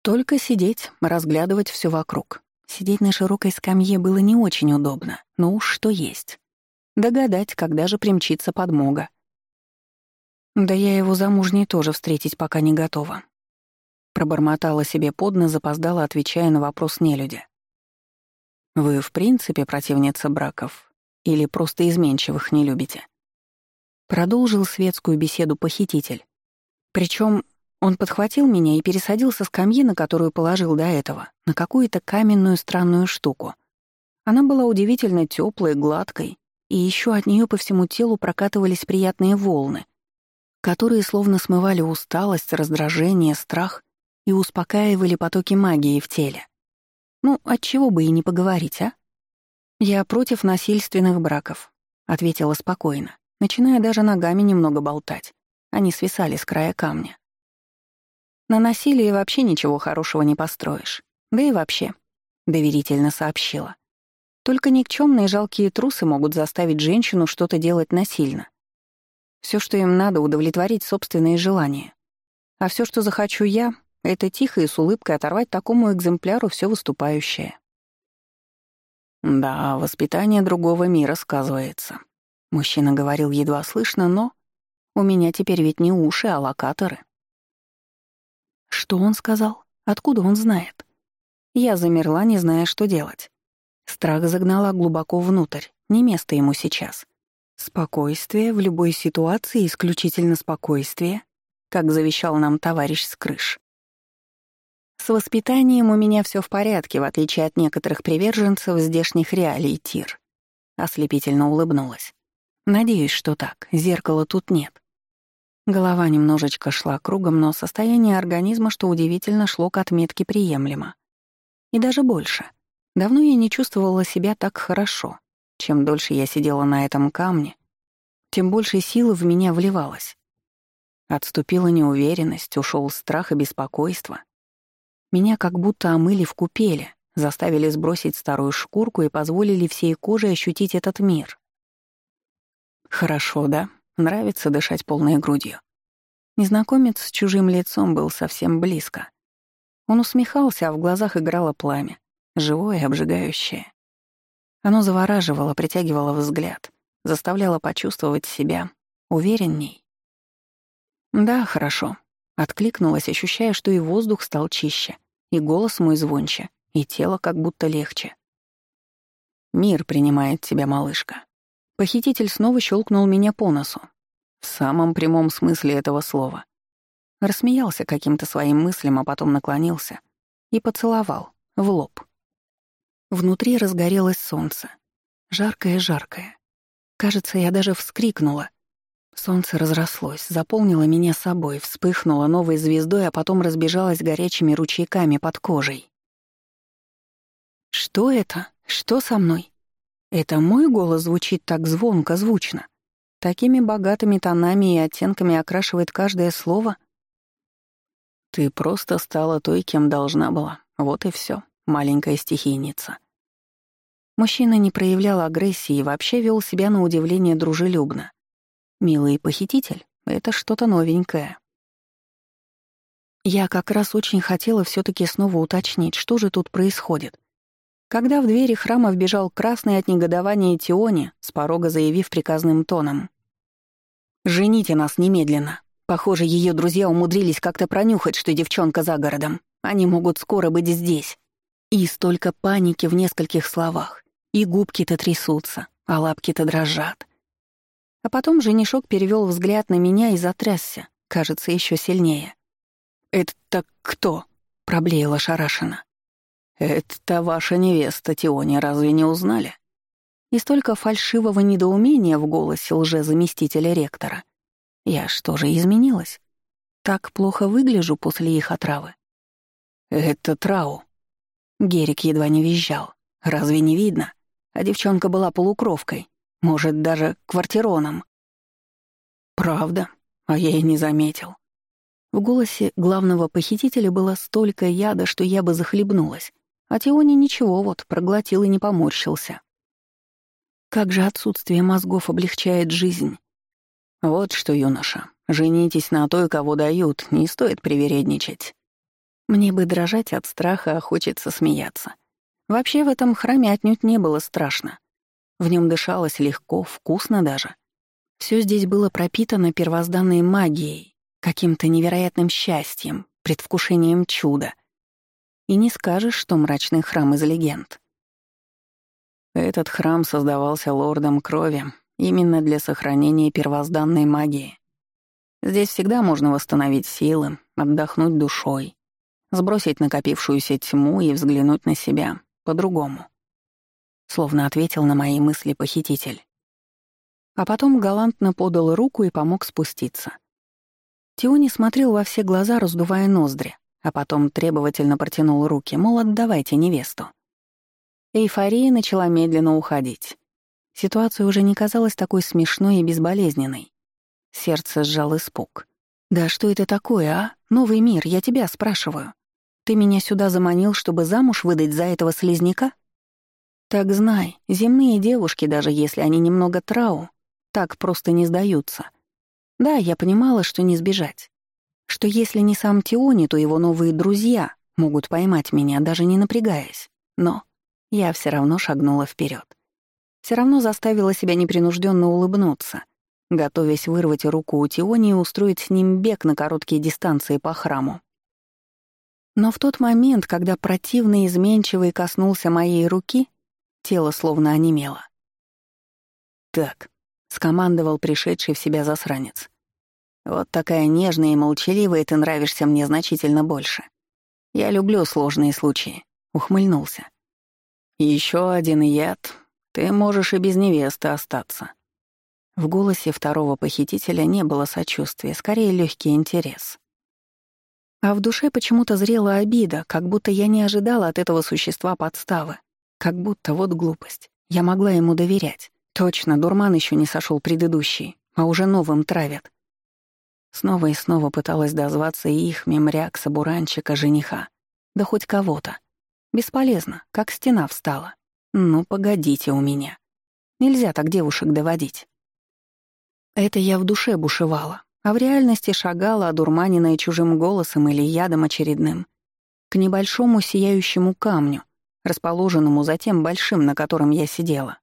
Только сидеть, разглядывать все вокруг. Сидеть на широкой скамье было не очень удобно, но уж что есть. Догадать, когда же примчится подмога. Да я его замужней тоже встретить пока не готова. Пробормотала себе под нос, запоздала, отвечая на вопрос нелюдя. «Вы в принципе противница браков или просто изменчивых не любите?» Продолжил светскую беседу похититель. Причем он подхватил меня и пересадил со скамьи, на которую положил до этого, на какую-то каменную странную штуку. Она была удивительно теплой, гладкой, и еще от нее по всему телу прокатывались приятные волны, которые словно смывали усталость, раздражение, страх и успокаивали потоки магии в теле. Ну, от чего бы и не поговорить, а? Я против насильственных браков, ответила спокойно, начиная даже ногами немного болтать. Они свисали с края камня. На насилии вообще ничего хорошего не построишь. Да и вообще, доверительно сообщила. Только никчемные жалкие трусы могут заставить женщину что-то делать насильно. Все, что им надо, удовлетворить собственные желания. А все, что захочу я, это тихо и с улыбкой оторвать такому экземпляру все выступающее. «Да, воспитание другого мира сказывается», — мужчина говорил едва слышно, но у меня теперь ведь не уши, а локаторы. Что он сказал? Откуда он знает? Я замерла, не зная, что делать. Страх загнала глубоко внутрь, не место ему сейчас. Спокойствие в любой ситуации, исключительно спокойствие, как завещал нам товарищ с крыш. С воспитанием у меня все в порядке, в отличие от некоторых приверженцев здешних реалий тир. Ослепительно улыбнулась. Надеюсь, что так, зеркала тут нет. Голова немножечко шла кругом, но состояние организма, что удивительно, шло к отметке приемлемо. И даже больше. Давно я не чувствовала себя так хорошо. Чем дольше я сидела на этом камне, тем больше силы в меня вливалось. Отступила неуверенность, ушел страх и беспокойство. Меня как будто омыли в купеле, заставили сбросить старую шкурку и позволили всей коже ощутить этот мир. Хорошо, да? Нравится дышать полной грудью. Незнакомец с чужим лицом был совсем близко. Он усмехался, а в глазах играло пламя, живое и обжигающее. Оно завораживало, притягивало взгляд, заставляло почувствовать себя уверенней. «Да, хорошо», — откликнулась, ощущая, что и воздух стал чище, и голос мой звонче, и тело как будто легче. «Мир принимает тебя, малышка», Похититель снова щелкнул меня по носу. В самом прямом смысле этого слова. Рассмеялся каким-то своим мыслям, а потом наклонился и поцеловал в лоб. Внутри разгорелось солнце. Жаркое-жаркое. Кажется, я даже вскрикнула. Солнце разрослось, заполнило меня собой, вспыхнуло новой звездой, а потом разбежалось горячими ручейками под кожей. «Что это? Что со мной?» Это мой голос звучит так звонко, звучно. Такими богатыми тонами и оттенками окрашивает каждое слово. Ты просто стала той, кем должна была. Вот и все, маленькая стихийница. Мужчина не проявлял агрессии и вообще вел себя на удивление дружелюбно. Милый похититель — это что-то новенькое. Я как раз очень хотела все таки снова уточнить, что же тут происходит когда в двери храма вбежал красный от негодования Тиони, с порога заявив приказным тоном. «Жените нас немедленно. Похоже, ее друзья умудрились как-то пронюхать, что девчонка за городом. Они могут скоро быть здесь». И столько паники в нескольких словах. И губки-то трясутся, а лапки-то дрожат. А потом женишок перевел взгляд на меня и затрясся, кажется, еще сильнее. «Это кто?» — проблеяла шарашина. «Это ваша невеста, Тиони, разве не узнали?» И столько фальшивого недоумения в голосе лже-заместителя ректора. Я что же изменилась? Так плохо выгляжу после их отравы. «Это Трау». Герик едва не визжал. «Разве не видно? А девчонка была полукровкой. Может, даже квартироном». «Правда? А я и не заметил». В голосе главного похитителя было столько яда, что я бы захлебнулась. А Тиони ничего вот, проглотил и не поморщился. Как же отсутствие мозгов облегчает жизнь. Вот что, юноша, женитесь на той, кого дают, не стоит привередничать. Мне бы дрожать от страха, а хочется смеяться. Вообще в этом храме отнюдь не было страшно. В нем дышалось легко, вкусно даже. Все здесь было пропитано первозданной магией, каким-то невероятным счастьем, предвкушением чуда. И не скажешь, что мрачный храм из легенд. Этот храм создавался лордом крови именно для сохранения первозданной магии. Здесь всегда можно восстановить силы, отдохнуть душой, сбросить накопившуюся тьму и взглянуть на себя по-другому. Словно ответил на мои мысли похититель. А потом галантно подал руку и помог спуститься. Тиони смотрел во все глаза, раздувая ноздри, а потом требовательно протянул руки, мол, отдавайте невесту. Эйфория начала медленно уходить. Ситуация уже не казалась такой смешной и безболезненной. Сердце сжал испуг. «Да что это такое, а? Новый мир, я тебя спрашиваю. Ты меня сюда заманил, чтобы замуж выдать за этого слизняка? Так знай, земные девушки, даже если они немного трау, так просто не сдаются. Да, я понимала, что не сбежать. Что если не сам Тиони, то его новые друзья могут поймать меня, даже не напрягаясь. Но я все равно шагнула вперед. Все равно заставила себя непринужденно улыбнуться, готовясь вырвать руку у Тиони и устроить с ним бег на короткие дистанции по храму. Но в тот момент, когда противный изменчивый коснулся моей руки, тело словно онемело. «Так», скомандовал пришедший в себя засранец. «Вот такая нежная и молчаливая ты нравишься мне значительно больше. Я люблю сложные случаи», — ухмыльнулся. Еще один яд. Ты можешь и без невесты остаться». В голосе второго похитителя не было сочувствия, скорее легкий интерес. А в душе почему-то зрела обида, как будто я не ожидала от этого существа подставы. Как будто вот глупость. Я могла ему доверять. Точно, дурман еще не сошел предыдущий, а уже новым травят. Снова и снова пыталась дозваться и их, мемрякса, буранчика, жениха. Да хоть кого-то. Бесполезно, как стена встала. Ну, погодите у меня. Нельзя так девушек доводить. Это я в душе бушевала, а в реальности шагала, одурманенная чужим голосом или ядом очередным, к небольшому сияющему камню, расположенному за тем большим, на котором я сидела.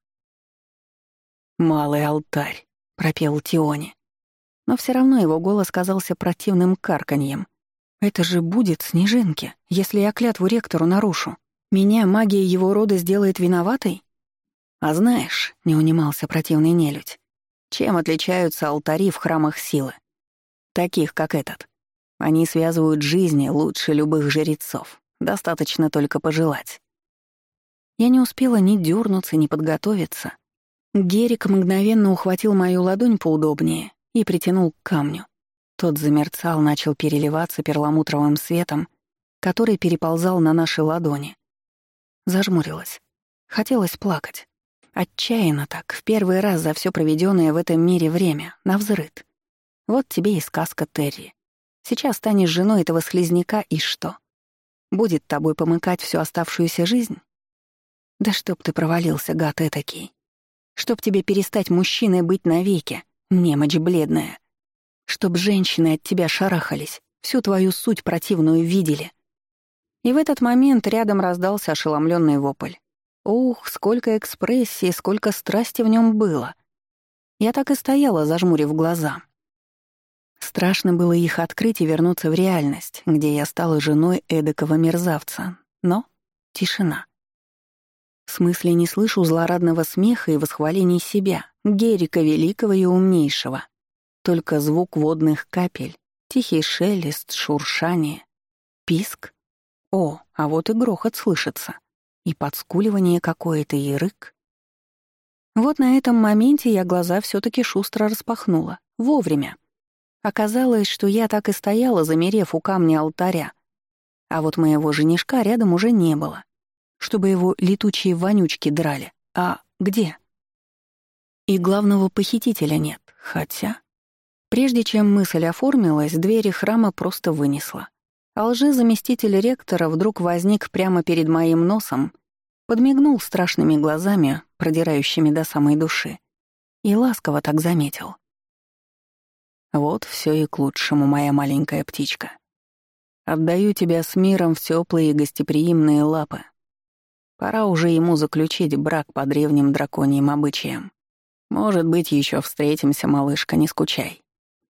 «Малый алтарь», — пропел Тиони. Но все равно его голос казался противным карканьем. «Это же будет снежинки, если я клятву ректору нарушу. Меня магия его рода сделает виноватой?» «А знаешь», — не унимался противный нелюдь, «чем отличаются алтари в храмах силы? Таких, как этот. Они связывают жизни лучше любых жрецов. Достаточно только пожелать». Я не успела ни дернуться, ни подготовиться. Герик мгновенно ухватил мою ладонь поудобнее и притянул к камню. Тот замерцал, начал переливаться перламутровым светом, который переползал на наши ладони. Зажмурилась. Хотелось плакать. Отчаянно так, в первый раз за все проведенное в этом мире время, на взрыд. Вот тебе и сказка Терри. Сейчас станешь женой этого слизняка, и что? Будет тобой помыкать всю оставшуюся жизнь? Да чтоб ты провалился, гад этакий. Чтоб тебе перестать мужчиной быть навеки, немочь бледная. Чтоб женщины от тебя шарахались, всю твою суть противную видели. И в этот момент рядом раздался ошеломленный вопль. Ух, сколько экспрессии, сколько страсти в нем было. Я так и стояла, зажмурив глаза. Страшно было их открыть и вернуться в реальность, где я стала женой эдакого мерзавца. Но тишина. В смысле не слышу злорадного смеха и восхвалений себя, Герика Великого и Умнейшего. Только звук водных капель, тихий шелест, шуршание, писк. О, а вот и грохот слышится. И подскуливание какое-то, и рык. Вот на этом моменте я глаза все таки шустро распахнула. Вовремя. Оказалось, что я так и стояла, замерев у камня алтаря. А вот моего женишка рядом уже не было чтобы его летучие вонючки драли. А где? И главного похитителя нет, хотя... Прежде чем мысль оформилась, двери храма просто вынесла. А лжезаместитель ректора вдруг возник прямо перед моим носом, подмигнул страшными глазами, продирающими до самой души, и ласково так заметил. «Вот все и к лучшему, моя маленькая птичка. Отдаю тебя с миром в теплые и гостеприимные лапы. Пора уже ему заключить брак по древним драконьим обычаям. Может быть, еще встретимся, малышка, не скучай.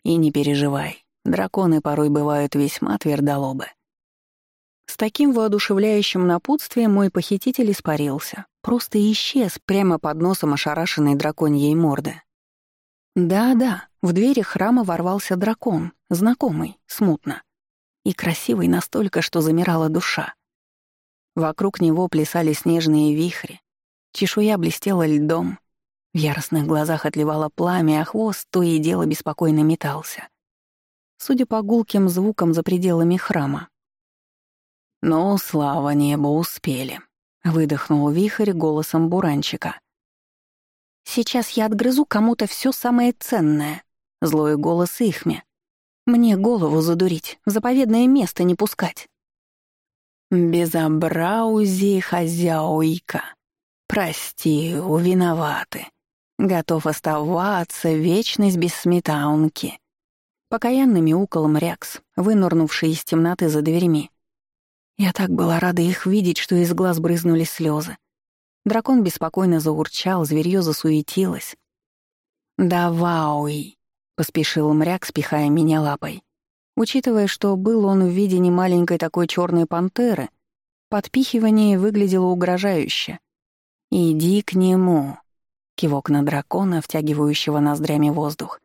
И не переживай, драконы порой бывают весьма твердолобы. С таким воодушевляющим напутствием мой похититель испарился, просто исчез прямо под носом ошарашенной драконьей морды. Да-да, в двери храма ворвался дракон, знакомый, смутно. И красивый настолько, что замирала душа. Вокруг него плясали снежные вихри, чешуя блестела льдом, в яростных глазах отливало пламя, а хвост то и дело беспокойно метался. Судя по гулким звукам за пределами храма. «Ну, слава небу, успели», — выдохнул вихрь голосом буранчика. «Сейчас я отгрызу кому-то все самое ценное», — злой голос Ихме. «Мне голову задурить, заповедное место не пускать». «Безобраузи, хозяйка, прости, виноваты», Готов оставаться вечность без сметанки. Покаянно мяукал мрякс, вынурнувший из темноты за дверьми. Я так была рада их видеть, что из глаз брызнули слезы. Дракон беспокойно заурчал, зверьё засуетилось. «Давай!» — поспешил мряк, спихая меня лапой. Учитывая, что был он в виде немаленькой такой черной пантеры, подпихивание выглядело угрожающе. «Иди к нему!» Кивок на дракона, втягивающего ноздрями воздух.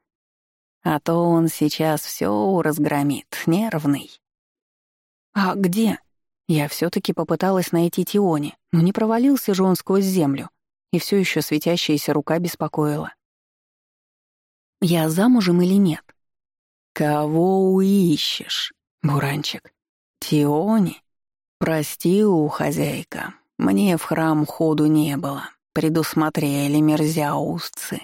А то он сейчас все разгромит, нервный. А где? Я все таки попыталась найти Тиони, но не провалился же он сквозь землю, и все еще светящаяся рука беспокоила. Я замужем или нет? Кого ищешь, Буранчик? Тиони? Прости, у хозяйка, мне в храм ходу не было предусмотрели мерзяустцы.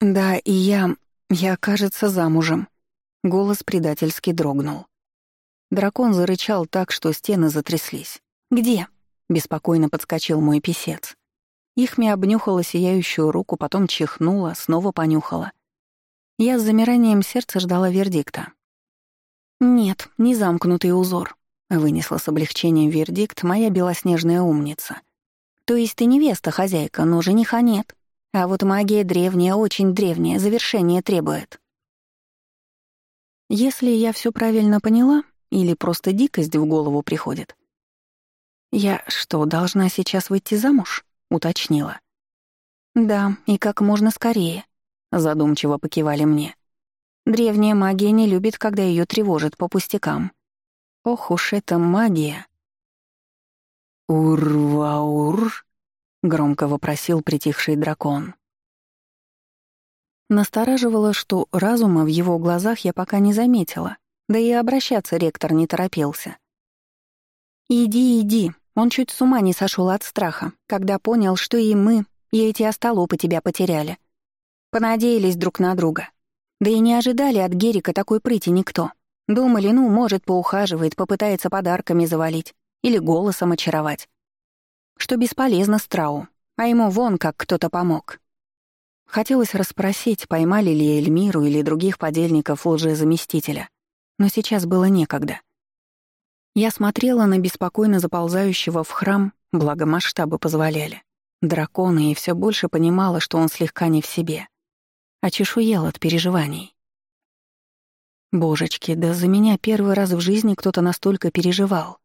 «Да, и я... я, кажется, замужем». Голос предательски дрогнул. Дракон зарычал так, что стены затряслись. «Где?» — беспокойно подскочил мой писец. Ихми обнюхала сияющую руку, потом чихнула, снова понюхала. Я с замиранием сердца ждала вердикта. «Нет, не замкнутый узор», — вынесла с облегчением вердикт моя белоснежная умница. То есть ты невеста, хозяйка, но жениха нет. А вот магия древняя, очень древняя, завершение требует. Если я все правильно поняла, или просто дикость в голову приходит. «Я что, должна сейчас выйти замуж?» — уточнила. «Да, и как можно скорее», — задумчиво покивали мне. «Древняя магия не любит, когда ее тревожит по пустякам. Ох уж эта магия!» «Урваур?» — громко вопросил притихший дракон. Настораживало, что разума в его глазах я пока не заметила, да и обращаться ректор не торопился. «Иди, иди», он чуть с ума не сошел от страха, когда понял, что и мы, и эти остолопы тебя потеряли. Понадеялись друг на друга. Да и не ожидали от Герика такой прыти никто. Думали, ну, может, поухаживает, попытается подарками завалить. Или голосом очаровать. Что бесполезно Страу, а ему вон как кто-то помог. Хотелось расспросить, поймали ли Эльмиру или других подельников лжезаместителя, но сейчас было некогда. Я смотрела на беспокойно заползающего в храм, благо масштабы позволяли, дракона и все больше понимала, что он слегка не в себе, а чешуел от переживаний. Божечки, да за меня первый раз в жизни кто-то настолько переживал.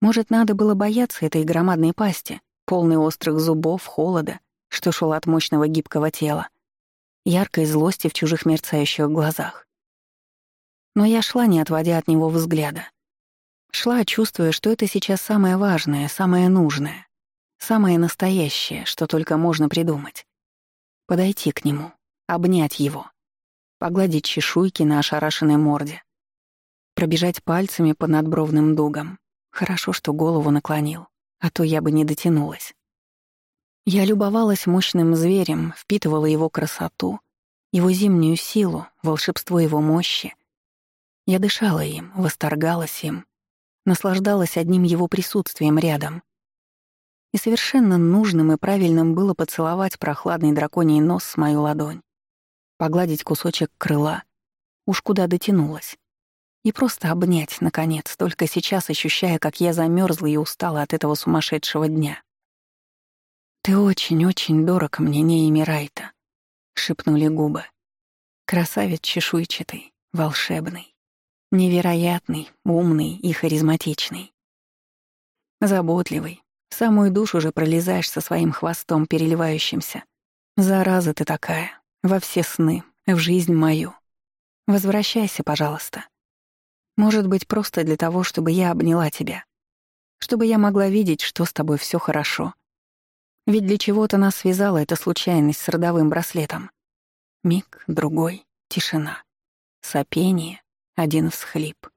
Может, надо было бояться этой громадной пасти, полной острых зубов, холода, что шел от мощного гибкого тела, яркой злости в чужих мерцающих глазах. Но я шла, не отводя от него взгляда. Шла, чувствуя, что это сейчас самое важное, самое нужное, самое настоящее, что только можно придумать. Подойти к нему, обнять его, погладить чешуйки на ошарашенной морде, пробежать пальцами по надбровным дугам, Хорошо, что голову наклонил, а то я бы не дотянулась. Я любовалась мощным зверем, впитывала его красоту, его зимнюю силу, волшебство его мощи. Я дышала им, восторгалась им, наслаждалась одним его присутствием рядом. И совершенно нужным и правильным было поцеловать прохладный драконий нос с мою ладонь, погладить кусочек крыла, уж куда дотянулась, и просто обнять, наконец, только сейчас ощущая, как я замерзла и устала от этого сумасшедшего дня. «Ты очень-очень дорог мне, Нееми Райта», — шепнули губы. «Красавец чешуйчатый, волшебный, невероятный, умный и харизматичный. Заботливый, самую душу же пролезаешь со своим хвостом переливающимся. Зараза ты такая, во все сны, в жизнь мою. Возвращайся, пожалуйста. Может быть, просто для того, чтобы я обняла тебя. Чтобы я могла видеть, что с тобой все хорошо. Ведь для чего-то нас связала эта случайность с родовым браслетом. Миг, другой, тишина. Сопение, один всхлип.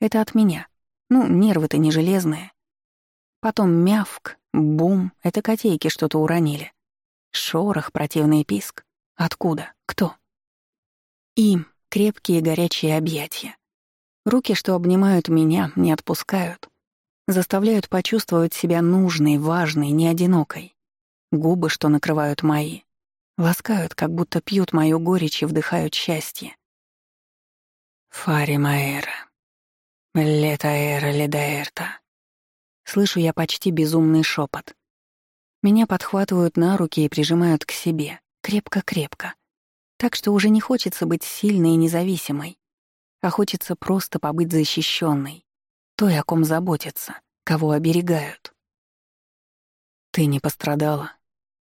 Это от меня. Ну, нервы-то не железные. Потом мявк, бум, это котейки что-то уронили. Шорох, противный писк. Откуда? Кто? Им крепкие горячие объятия. Руки, что обнимают меня, не отпускают. Заставляют почувствовать себя нужной, важной, неодинокой. Губы, что накрывают мои. Ласкают, как будто пьют мою горечь и вдыхают счастье. Фари Маэра. Летаэра Ледаэрта. Слышу я почти безумный шепот. Меня подхватывают на руки и прижимают к себе, крепко-крепко. Так что уже не хочется быть сильной и независимой, а хочется просто побыть защищенной, той, о ком заботятся, кого оберегают. Ты не пострадала.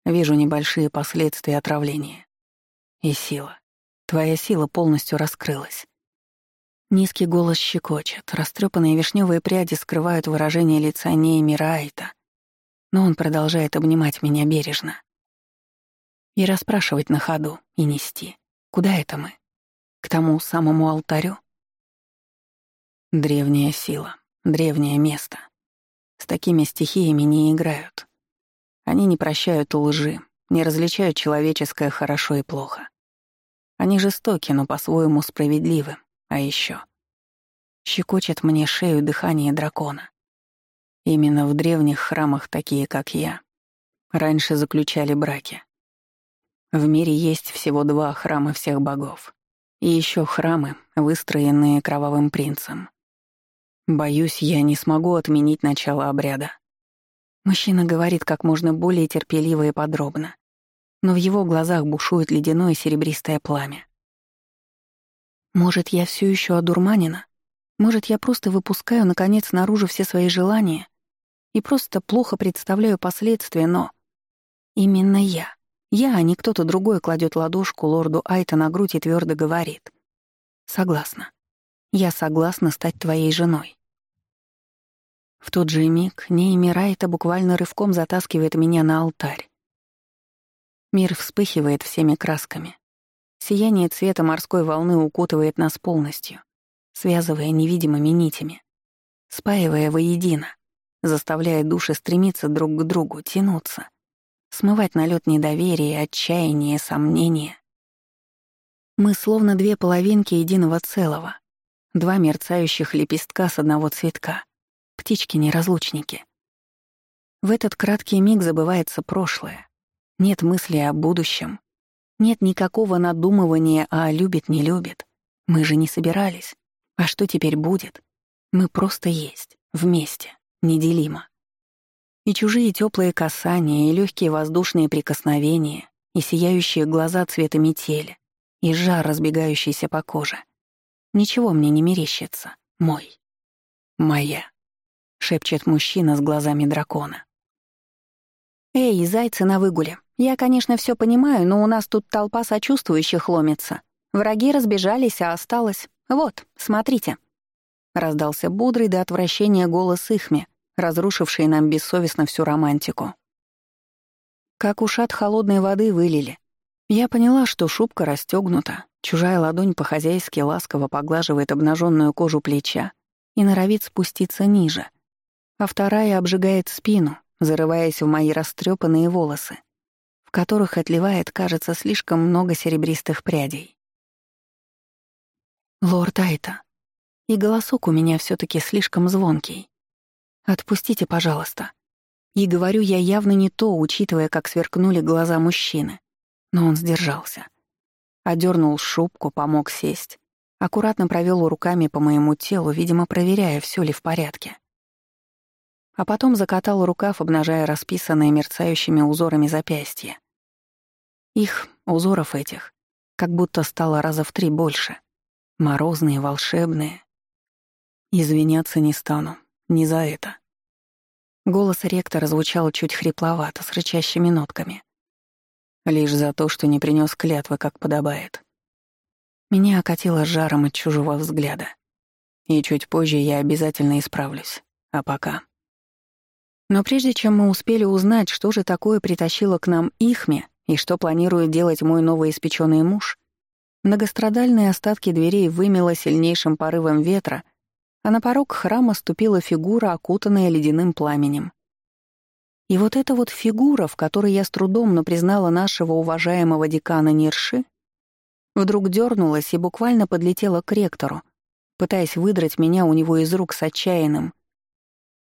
Вижу небольшие последствия отравления. И сила. Твоя сила полностью раскрылась. Низкий голос щекочет, растрепанные вишневые пряди скрывают выражение лица Нейми Райта, но он продолжает обнимать меня бережно. И расспрашивать на ходу, и нести. Куда это мы? К тому самому алтарю? Древняя сила, древнее место. С такими стихиями не играют. Они не прощают лжи, не различают человеческое хорошо и плохо. Они жестоки, но по-своему справедливы. А еще щекочет мне шею дыхание дракона. Именно в древних храмах такие, как я, раньше заключали браки. В мире есть всего два храма всех богов. И еще храмы, выстроенные кровавым принцем. Боюсь, я не смогу отменить начало обряда. Мужчина говорит как можно более терпеливо и подробно, но в его глазах бушует ледяное серебристое пламя. Может, я все еще одурманена? Может, я просто выпускаю, наконец, наружу все свои желания и просто плохо представляю последствия, но... Именно я, я, а не кто-то другой кладет ладошку лорду Айта на грудь и твердо говорит. Согласна. Я согласна стать твоей женой. В тот же миг Нейми Райта буквально рывком затаскивает меня на алтарь. Мир вспыхивает всеми красками. Сияние цвета морской волны укутывает нас полностью, связывая невидимыми нитями, спаивая воедино, заставляя души стремиться друг к другу, тянуться, смывать налет недоверия, отчаяния, сомнения. Мы словно две половинки единого целого, два мерцающих лепестка с одного цветка, птички-неразлучники. В этот краткий миг забывается прошлое. Нет мысли о будущем, нет никакого надумывания, а любит, не любит. Мы же не собирались. А что теперь будет? Мы просто есть, вместе, неделимо. И чужие теплые касания, и легкие воздушные прикосновения, и сияющие глаза цвета метели, и жар, разбегающийся по коже. Ничего мне не мерещится. Мой. Моя. Шепчет мужчина с глазами дракона. «Эй, зайцы на выгуле, я, конечно, все понимаю, но у нас тут толпа сочувствующих ломится. Враги разбежались, а осталось... Вот, смотрите». Раздался бодрый до отвращения голос Ихме, разрушивший нам бессовестно всю романтику. Как ушат холодной воды вылили. Я поняла, что шубка расстегнута, чужая ладонь по-хозяйски ласково поглаживает обнаженную кожу плеча и норовит спуститься ниже, а вторая обжигает спину, зарываясь в мои растрепанные волосы в которых отливает, кажется, слишком много серебристых прядей. «Лорд Айта, и голосок у меня все таки слишком звонкий. Отпустите, пожалуйста». И говорю я явно не то, учитывая, как сверкнули глаза мужчины. Но он сдержался. Одернул шубку, помог сесть. Аккуратно провел руками по моему телу, видимо, проверяя, все ли в порядке. А потом закатал рукав, обнажая расписанные мерцающими узорами запястья. Их, узоров этих, как будто стало раза в три больше. Морозные, волшебные. Извиняться не стану. Не за это. Голос ректора звучал чуть хрипловато, с рычащими нотками. Лишь за то, что не принес клятвы, как подобает. Меня окатило жаром от чужого взгляда. И чуть позже я обязательно исправлюсь. А пока... Но прежде чем мы успели узнать, что же такое притащило к нам Ихме и что планирует делать мой новоиспеченный муж, многострадальные остатки дверей вымело сильнейшим порывом ветра — а на порог храма ступила фигура, окутанная ледяным пламенем. И вот эта вот фигура, в которой я с трудом, но признала нашего уважаемого декана Нирши, вдруг дернулась и буквально подлетела к ректору, пытаясь выдрать меня у него из рук с отчаянным.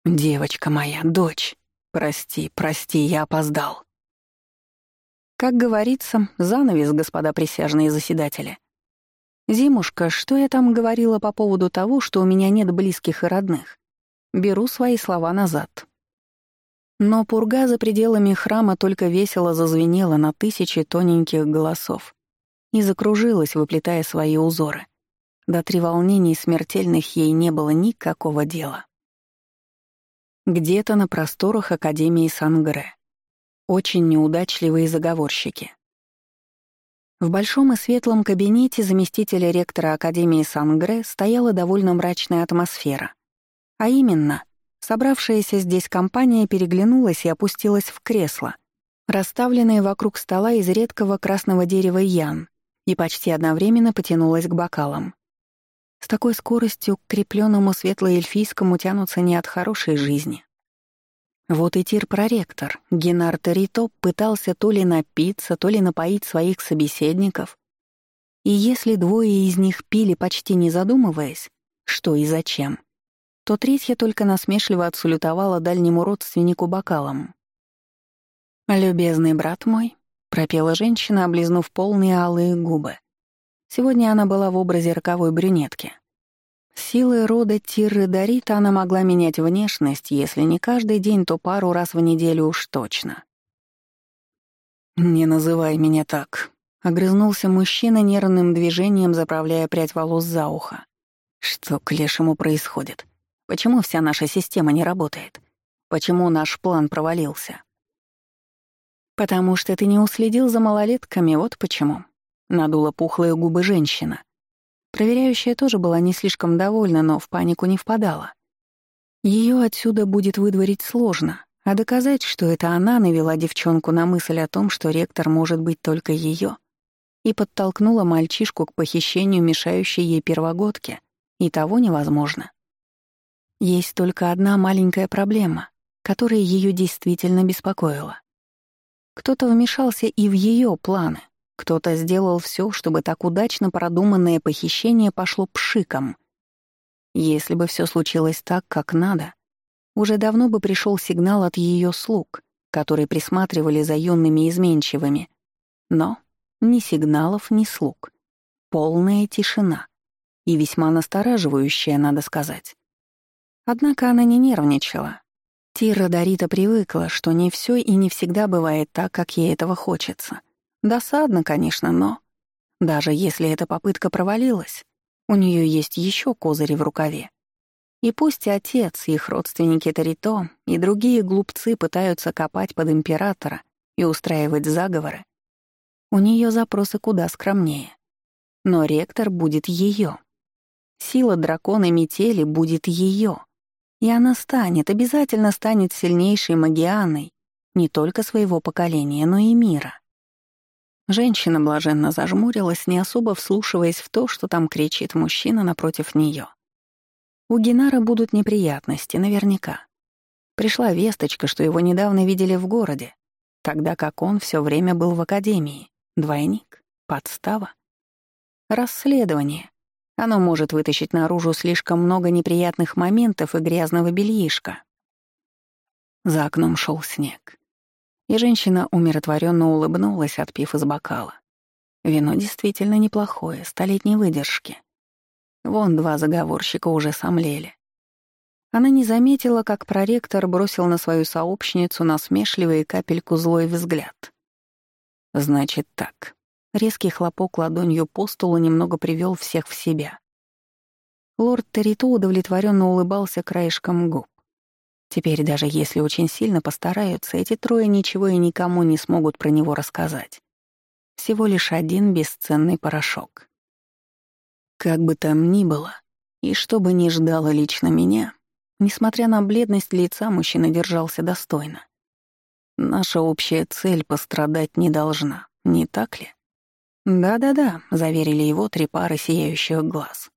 «Девочка моя, дочь, прости, прости, я опоздал». Как говорится, занавес, господа присяжные заседатели — «Зимушка, что я там говорила по поводу того, что у меня нет близких и родных? Беру свои слова назад». Но пурга за пределами храма только весело зазвенела на тысячи тоненьких голосов и закружилась, выплетая свои узоры. До треволнений смертельных ей не было никакого дела. Где-то на просторах Академии Сангре. Очень неудачливые заговорщики. В большом и светлом кабинете заместителя ректора Академии Сангре стояла довольно мрачная атмосфера. А именно, собравшаяся здесь компания переглянулась и опустилась в кресло, расставленные вокруг стола из редкого красного дерева ян, и почти одновременно потянулась к бокалам. С такой скоростью к крепленному светлоэльфийскому тянутся не от хорошей жизни, вот и тир-проректор Геннар Терито пытался то ли напиться, то ли напоить своих собеседников. И если двое из них пили почти не задумываясь, что и зачем, то третья только насмешливо отсулютовала дальнему родственнику бокалом. «Любезный брат мой», — пропела женщина, облизнув полные алые губы. Сегодня она была в образе роковой брюнетки. Силой рода Тирры Дарита она могла менять внешность, если не каждый день, то пару раз в неделю уж точно. «Не называй меня так», — огрызнулся мужчина нервным движением, заправляя прядь волос за ухо. «Что к лешему происходит? Почему вся наша система не работает? Почему наш план провалился?» «Потому что ты не уследил за малолетками, вот почему», — надула пухлые губы женщина. Проверяющая тоже была не слишком довольна, но в панику не впадала. Ее отсюда будет выдворить сложно, а доказать, что это она навела девчонку на мысль о том, что ректор может быть только ее, и подтолкнула мальчишку к похищению мешающей ей первогодки, и того невозможно. Есть только одна маленькая проблема, которая ее действительно беспокоила. Кто-то вмешался и в ее планы, кто-то сделал все, чтобы так удачно продуманное похищение пошло пшиком. Если бы все случилось так, как надо, уже давно бы пришел сигнал от ее слуг, которые присматривали за юными изменчивыми. Но ни сигналов, ни слуг. Полная тишина. И весьма настораживающая, надо сказать. Однако она не нервничала. Тира Дарита привыкла, что не все и не всегда бывает так, как ей этого хочется — Досадно, конечно, но... Даже если эта попытка провалилась, у нее есть еще козыри в рукаве. И пусть отец, их родственники Тарито и другие глупцы пытаются копать под императора и устраивать заговоры, у нее запросы куда скромнее. Но ректор будет ее. Сила дракона метели будет ее. И она станет, обязательно станет сильнейшей магианой не только своего поколения, но и мира. Женщина блаженно зажмурилась, не особо вслушиваясь в то, что там кричит мужчина напротив нее. У Генара будут неприятности, наверняка. Пришла весточка, что его недавно видели в городе, тогда как он все время был в академии. Двойник, подстава. Расследование. Оно может вытащить наружу слишком много неприятных моментов и грязного бельишка. За окном шел снег. И женщина умиротворенно улыбнулась, отпив из бокала. Вино действительно неплохое, столетней выдержки. Вон два заговорщика уже сомлели. Она не заметила, как проректор бросил на свою сообщницу насмешливый капельку злой взгляд. «Значит так». Резкий хлопок ладонью по столу немного привел всех в себя. Лорд Террито удовлетворенно улыбался краешком губ. Теперь даже если очень сильно постараются, эти трое ничего и никому не смогут про него рассказать. Всего лишь один бесценный порошок. Как бы там ни было, и что бы ни ждало лично меня, несмотря на бледность лица, мужчина держался достойно. Наша общая цель пострадать не должна, не так ли? «Да-да-да», — заверили его три пары сияющих глаз.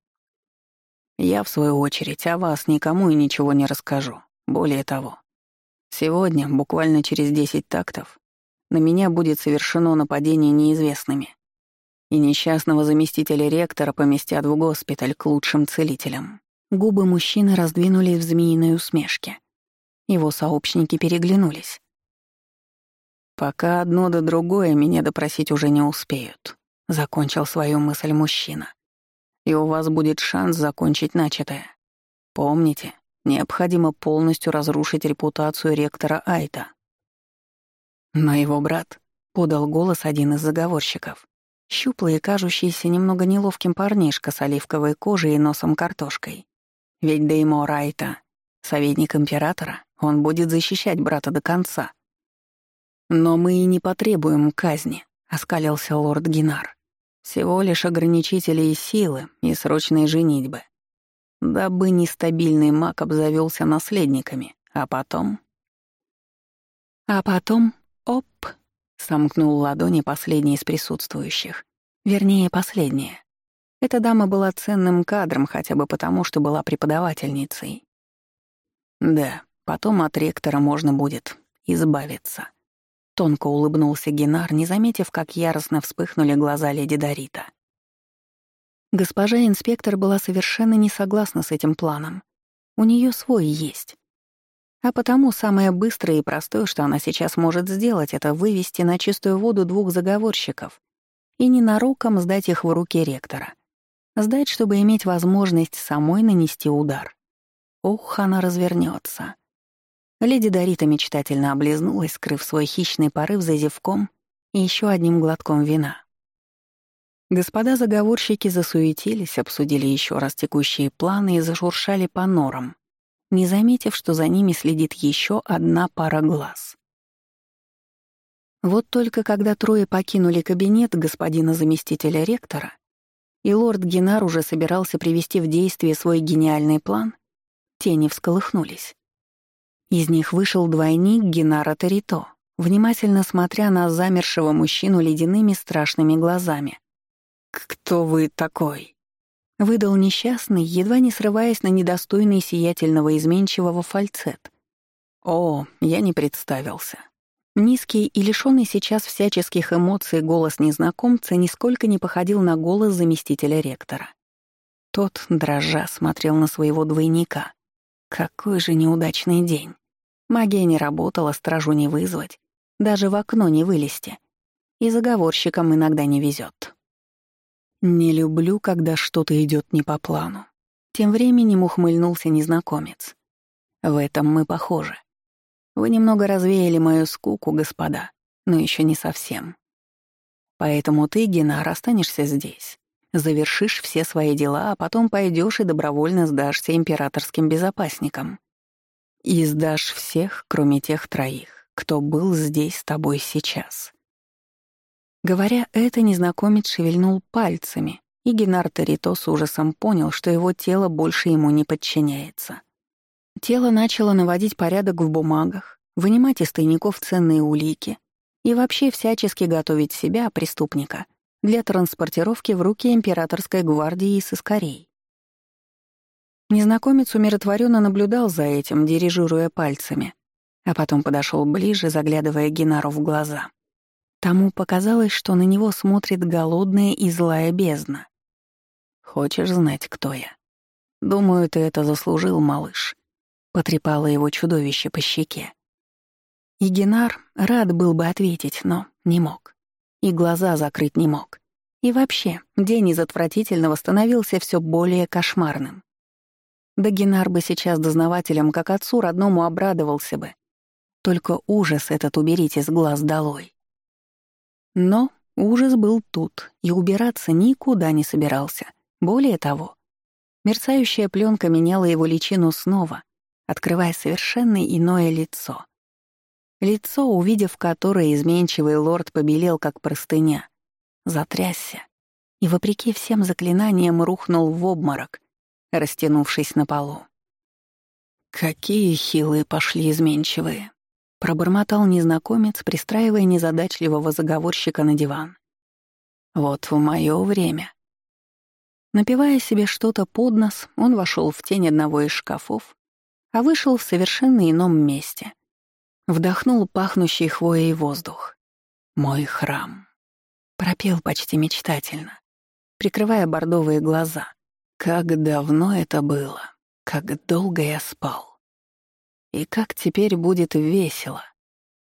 «Я, в свою очередь, о вас никому и ничего не расскажу. Более того, сегодня, буквально через десять тактов, на меня будет совершено нападение неизвестными, и несчастного заместителя ректора поместят в госпиталь к лучшим целителям. Губы мужчины раздвинулись в змеиной усмешке. Его сообщники переглянулись. «Пока одно да другое меня допросить уже не успеют», — закончил свою мысль мужчина. «И у вас будет шанс закончить начатое. Помните, Необходимо полностью разрушить репутацию ректора Айта. Но его брат подал голос один из заговорщиков. Щуплый и кажущийся немного неловким парнишка с оливковой кожей и носом картошкой. Ведь Деймо Райта, советник императора, он будет защищать брата до конца. «Но мы и не потребуем казни», — оскалился лорд Гинар. «Всего лишь ограничители силы и срочной женитьбы дабы нестабильный маг обзавелся наследниками, а потом... А потом, оп, сомкнул ладони последний из присутствующих. Вернее, последняя. Эта дама была ценным кадром хотя бы потому, что была преподавательницей. Да, потом от ректора можно будет избавиться. Тонко улыбнулся Генар, не заметив, как яростно вспыхнули глаза леди Дарита. Госпожа инспектор была совершенно не согласна с этим планом. У нее свой есть. А потому самое быстрое и простое, что она сейчас может сделать, это вывести на чистую воду двух заговорщиков и ненароком сдать их в руки ректора. Сдать, чтобы иметь возможность самой нанести удар. Ух, она развернется. Леди Дарита мечтательно облизнулась, скрыв свой хищный порыв за зевком и еще одним глотком вина. Господа заговорщики засуетились, обсудили еще раз текущие планы и зашуршали по норам, не заметив, что за ними следит еще одна пара глаз. Вот только когда трое покинули кабинет господина заместителя ректора, и лорд Генар уже собирался привести в действие свой гениальный план, тени всколыхнулись. Из них вышел двойник Генара Тарито, внимательно смотря на замершего мужчину ледяными страшными глазами. «Кто вы такой?» — выдал несчастный, едва не срываясь на недостойный сиятельного изменчивого фальцет. «О, я не представился». Низкий и лишённый сейчас всяческих эмоций голос незнакомца нисколько не походил на голос заместителя ректора. Тот, дрожа, смотрел на своего двойника. Какой же неудачный день. Магия не работала, стражу не вызвать, даже в окно не вылезти. И заговорщикам иногда не везет. «Не люблю, когда что-то идет не по плану». Тем временем ухмыльнулся незнакомец. «В этом мы похожи. Вы немного развеяли мою скуку, господа, но еще не совсем. Поэтому ты, Генар, останешься здесь, завершишь все свои дела, а потом пойдешь и добровольно сдашься императорским безопасникам. И сдашь всех, кроме тех троих, кто был здесь с тобой сейчас. Говоря это, незнакомец шевельнул пальцами, и Генар Тарито с ужасом понял, что его тело больше ему не подчиняется. Тело начало наводить порядок в бумагах, вынимать из тайников ценные улики и вообще всячески готовить себя, преступника, для транспортировки в руки императорской гвардии и сыскарей. Незнакомец умиротворенно наблюдал за этим, дирижируя пальцами, а потом подошел ближе, заглядывая Генару в глаза. Тому показалось, что на него смотрит голодная и злая бездна. «Хочешь знать, кто я?» «Думаю, ты это заслужил, малыш», — потрепало его чудовище по щеке. И Генар рад был бы ответить, но не мог. И глаза закрыть не мог. И вообще, день из отвратительного становился все более кошмарным. Да Генар бы сейчас дознавателем, как отцу родному, обрадовался бы. Только ужас этот уберите с глаз долой. Но ужас был тут, и убираться никуда не собирался. Более того, мерцающая пленка меняла его личину снова, открывая совершенно иное лицо. Лицо, увидев которое изменчивый лорд побелел, как простыня, затрясся и, вопреки всем заклинаниям, рухнул в обморок, растянувшись на полу. «Какие хилые пошли изменчивые!» — пробормотал незнакомец, пристраивая незадачливого заговорщика на диван. «Вот в мое время». Напивая себе что-то под нос, он вошел в тень одного из шкафов, а вышел в совершенно ином месте. Вдохнул пахнущий хвоей воздух. «Мой храм». Пропел почти мечтательно, прикрывая бордовые глаза. Как давно это было, как долго я спал. И как теперь будет весело.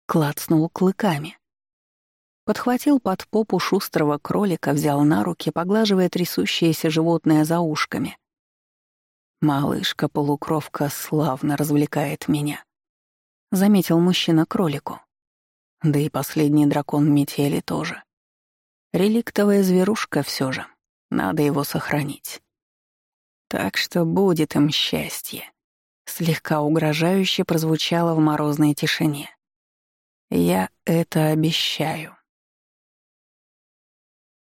Клацнул клыками. Подхватил под попу шустрого кролика, взял на руки, поглаживая трясущееся животное за ушками. Малышка-полукровка славно развлекает меня. Заметил мужчина кролику. Да и последний дракон метели тоже. Реликтовая зверушка все же. Надо его сохранить. Так что будет им счастье. Слегка угрожающе прозвучало в морозной тишине. Я это обещаю.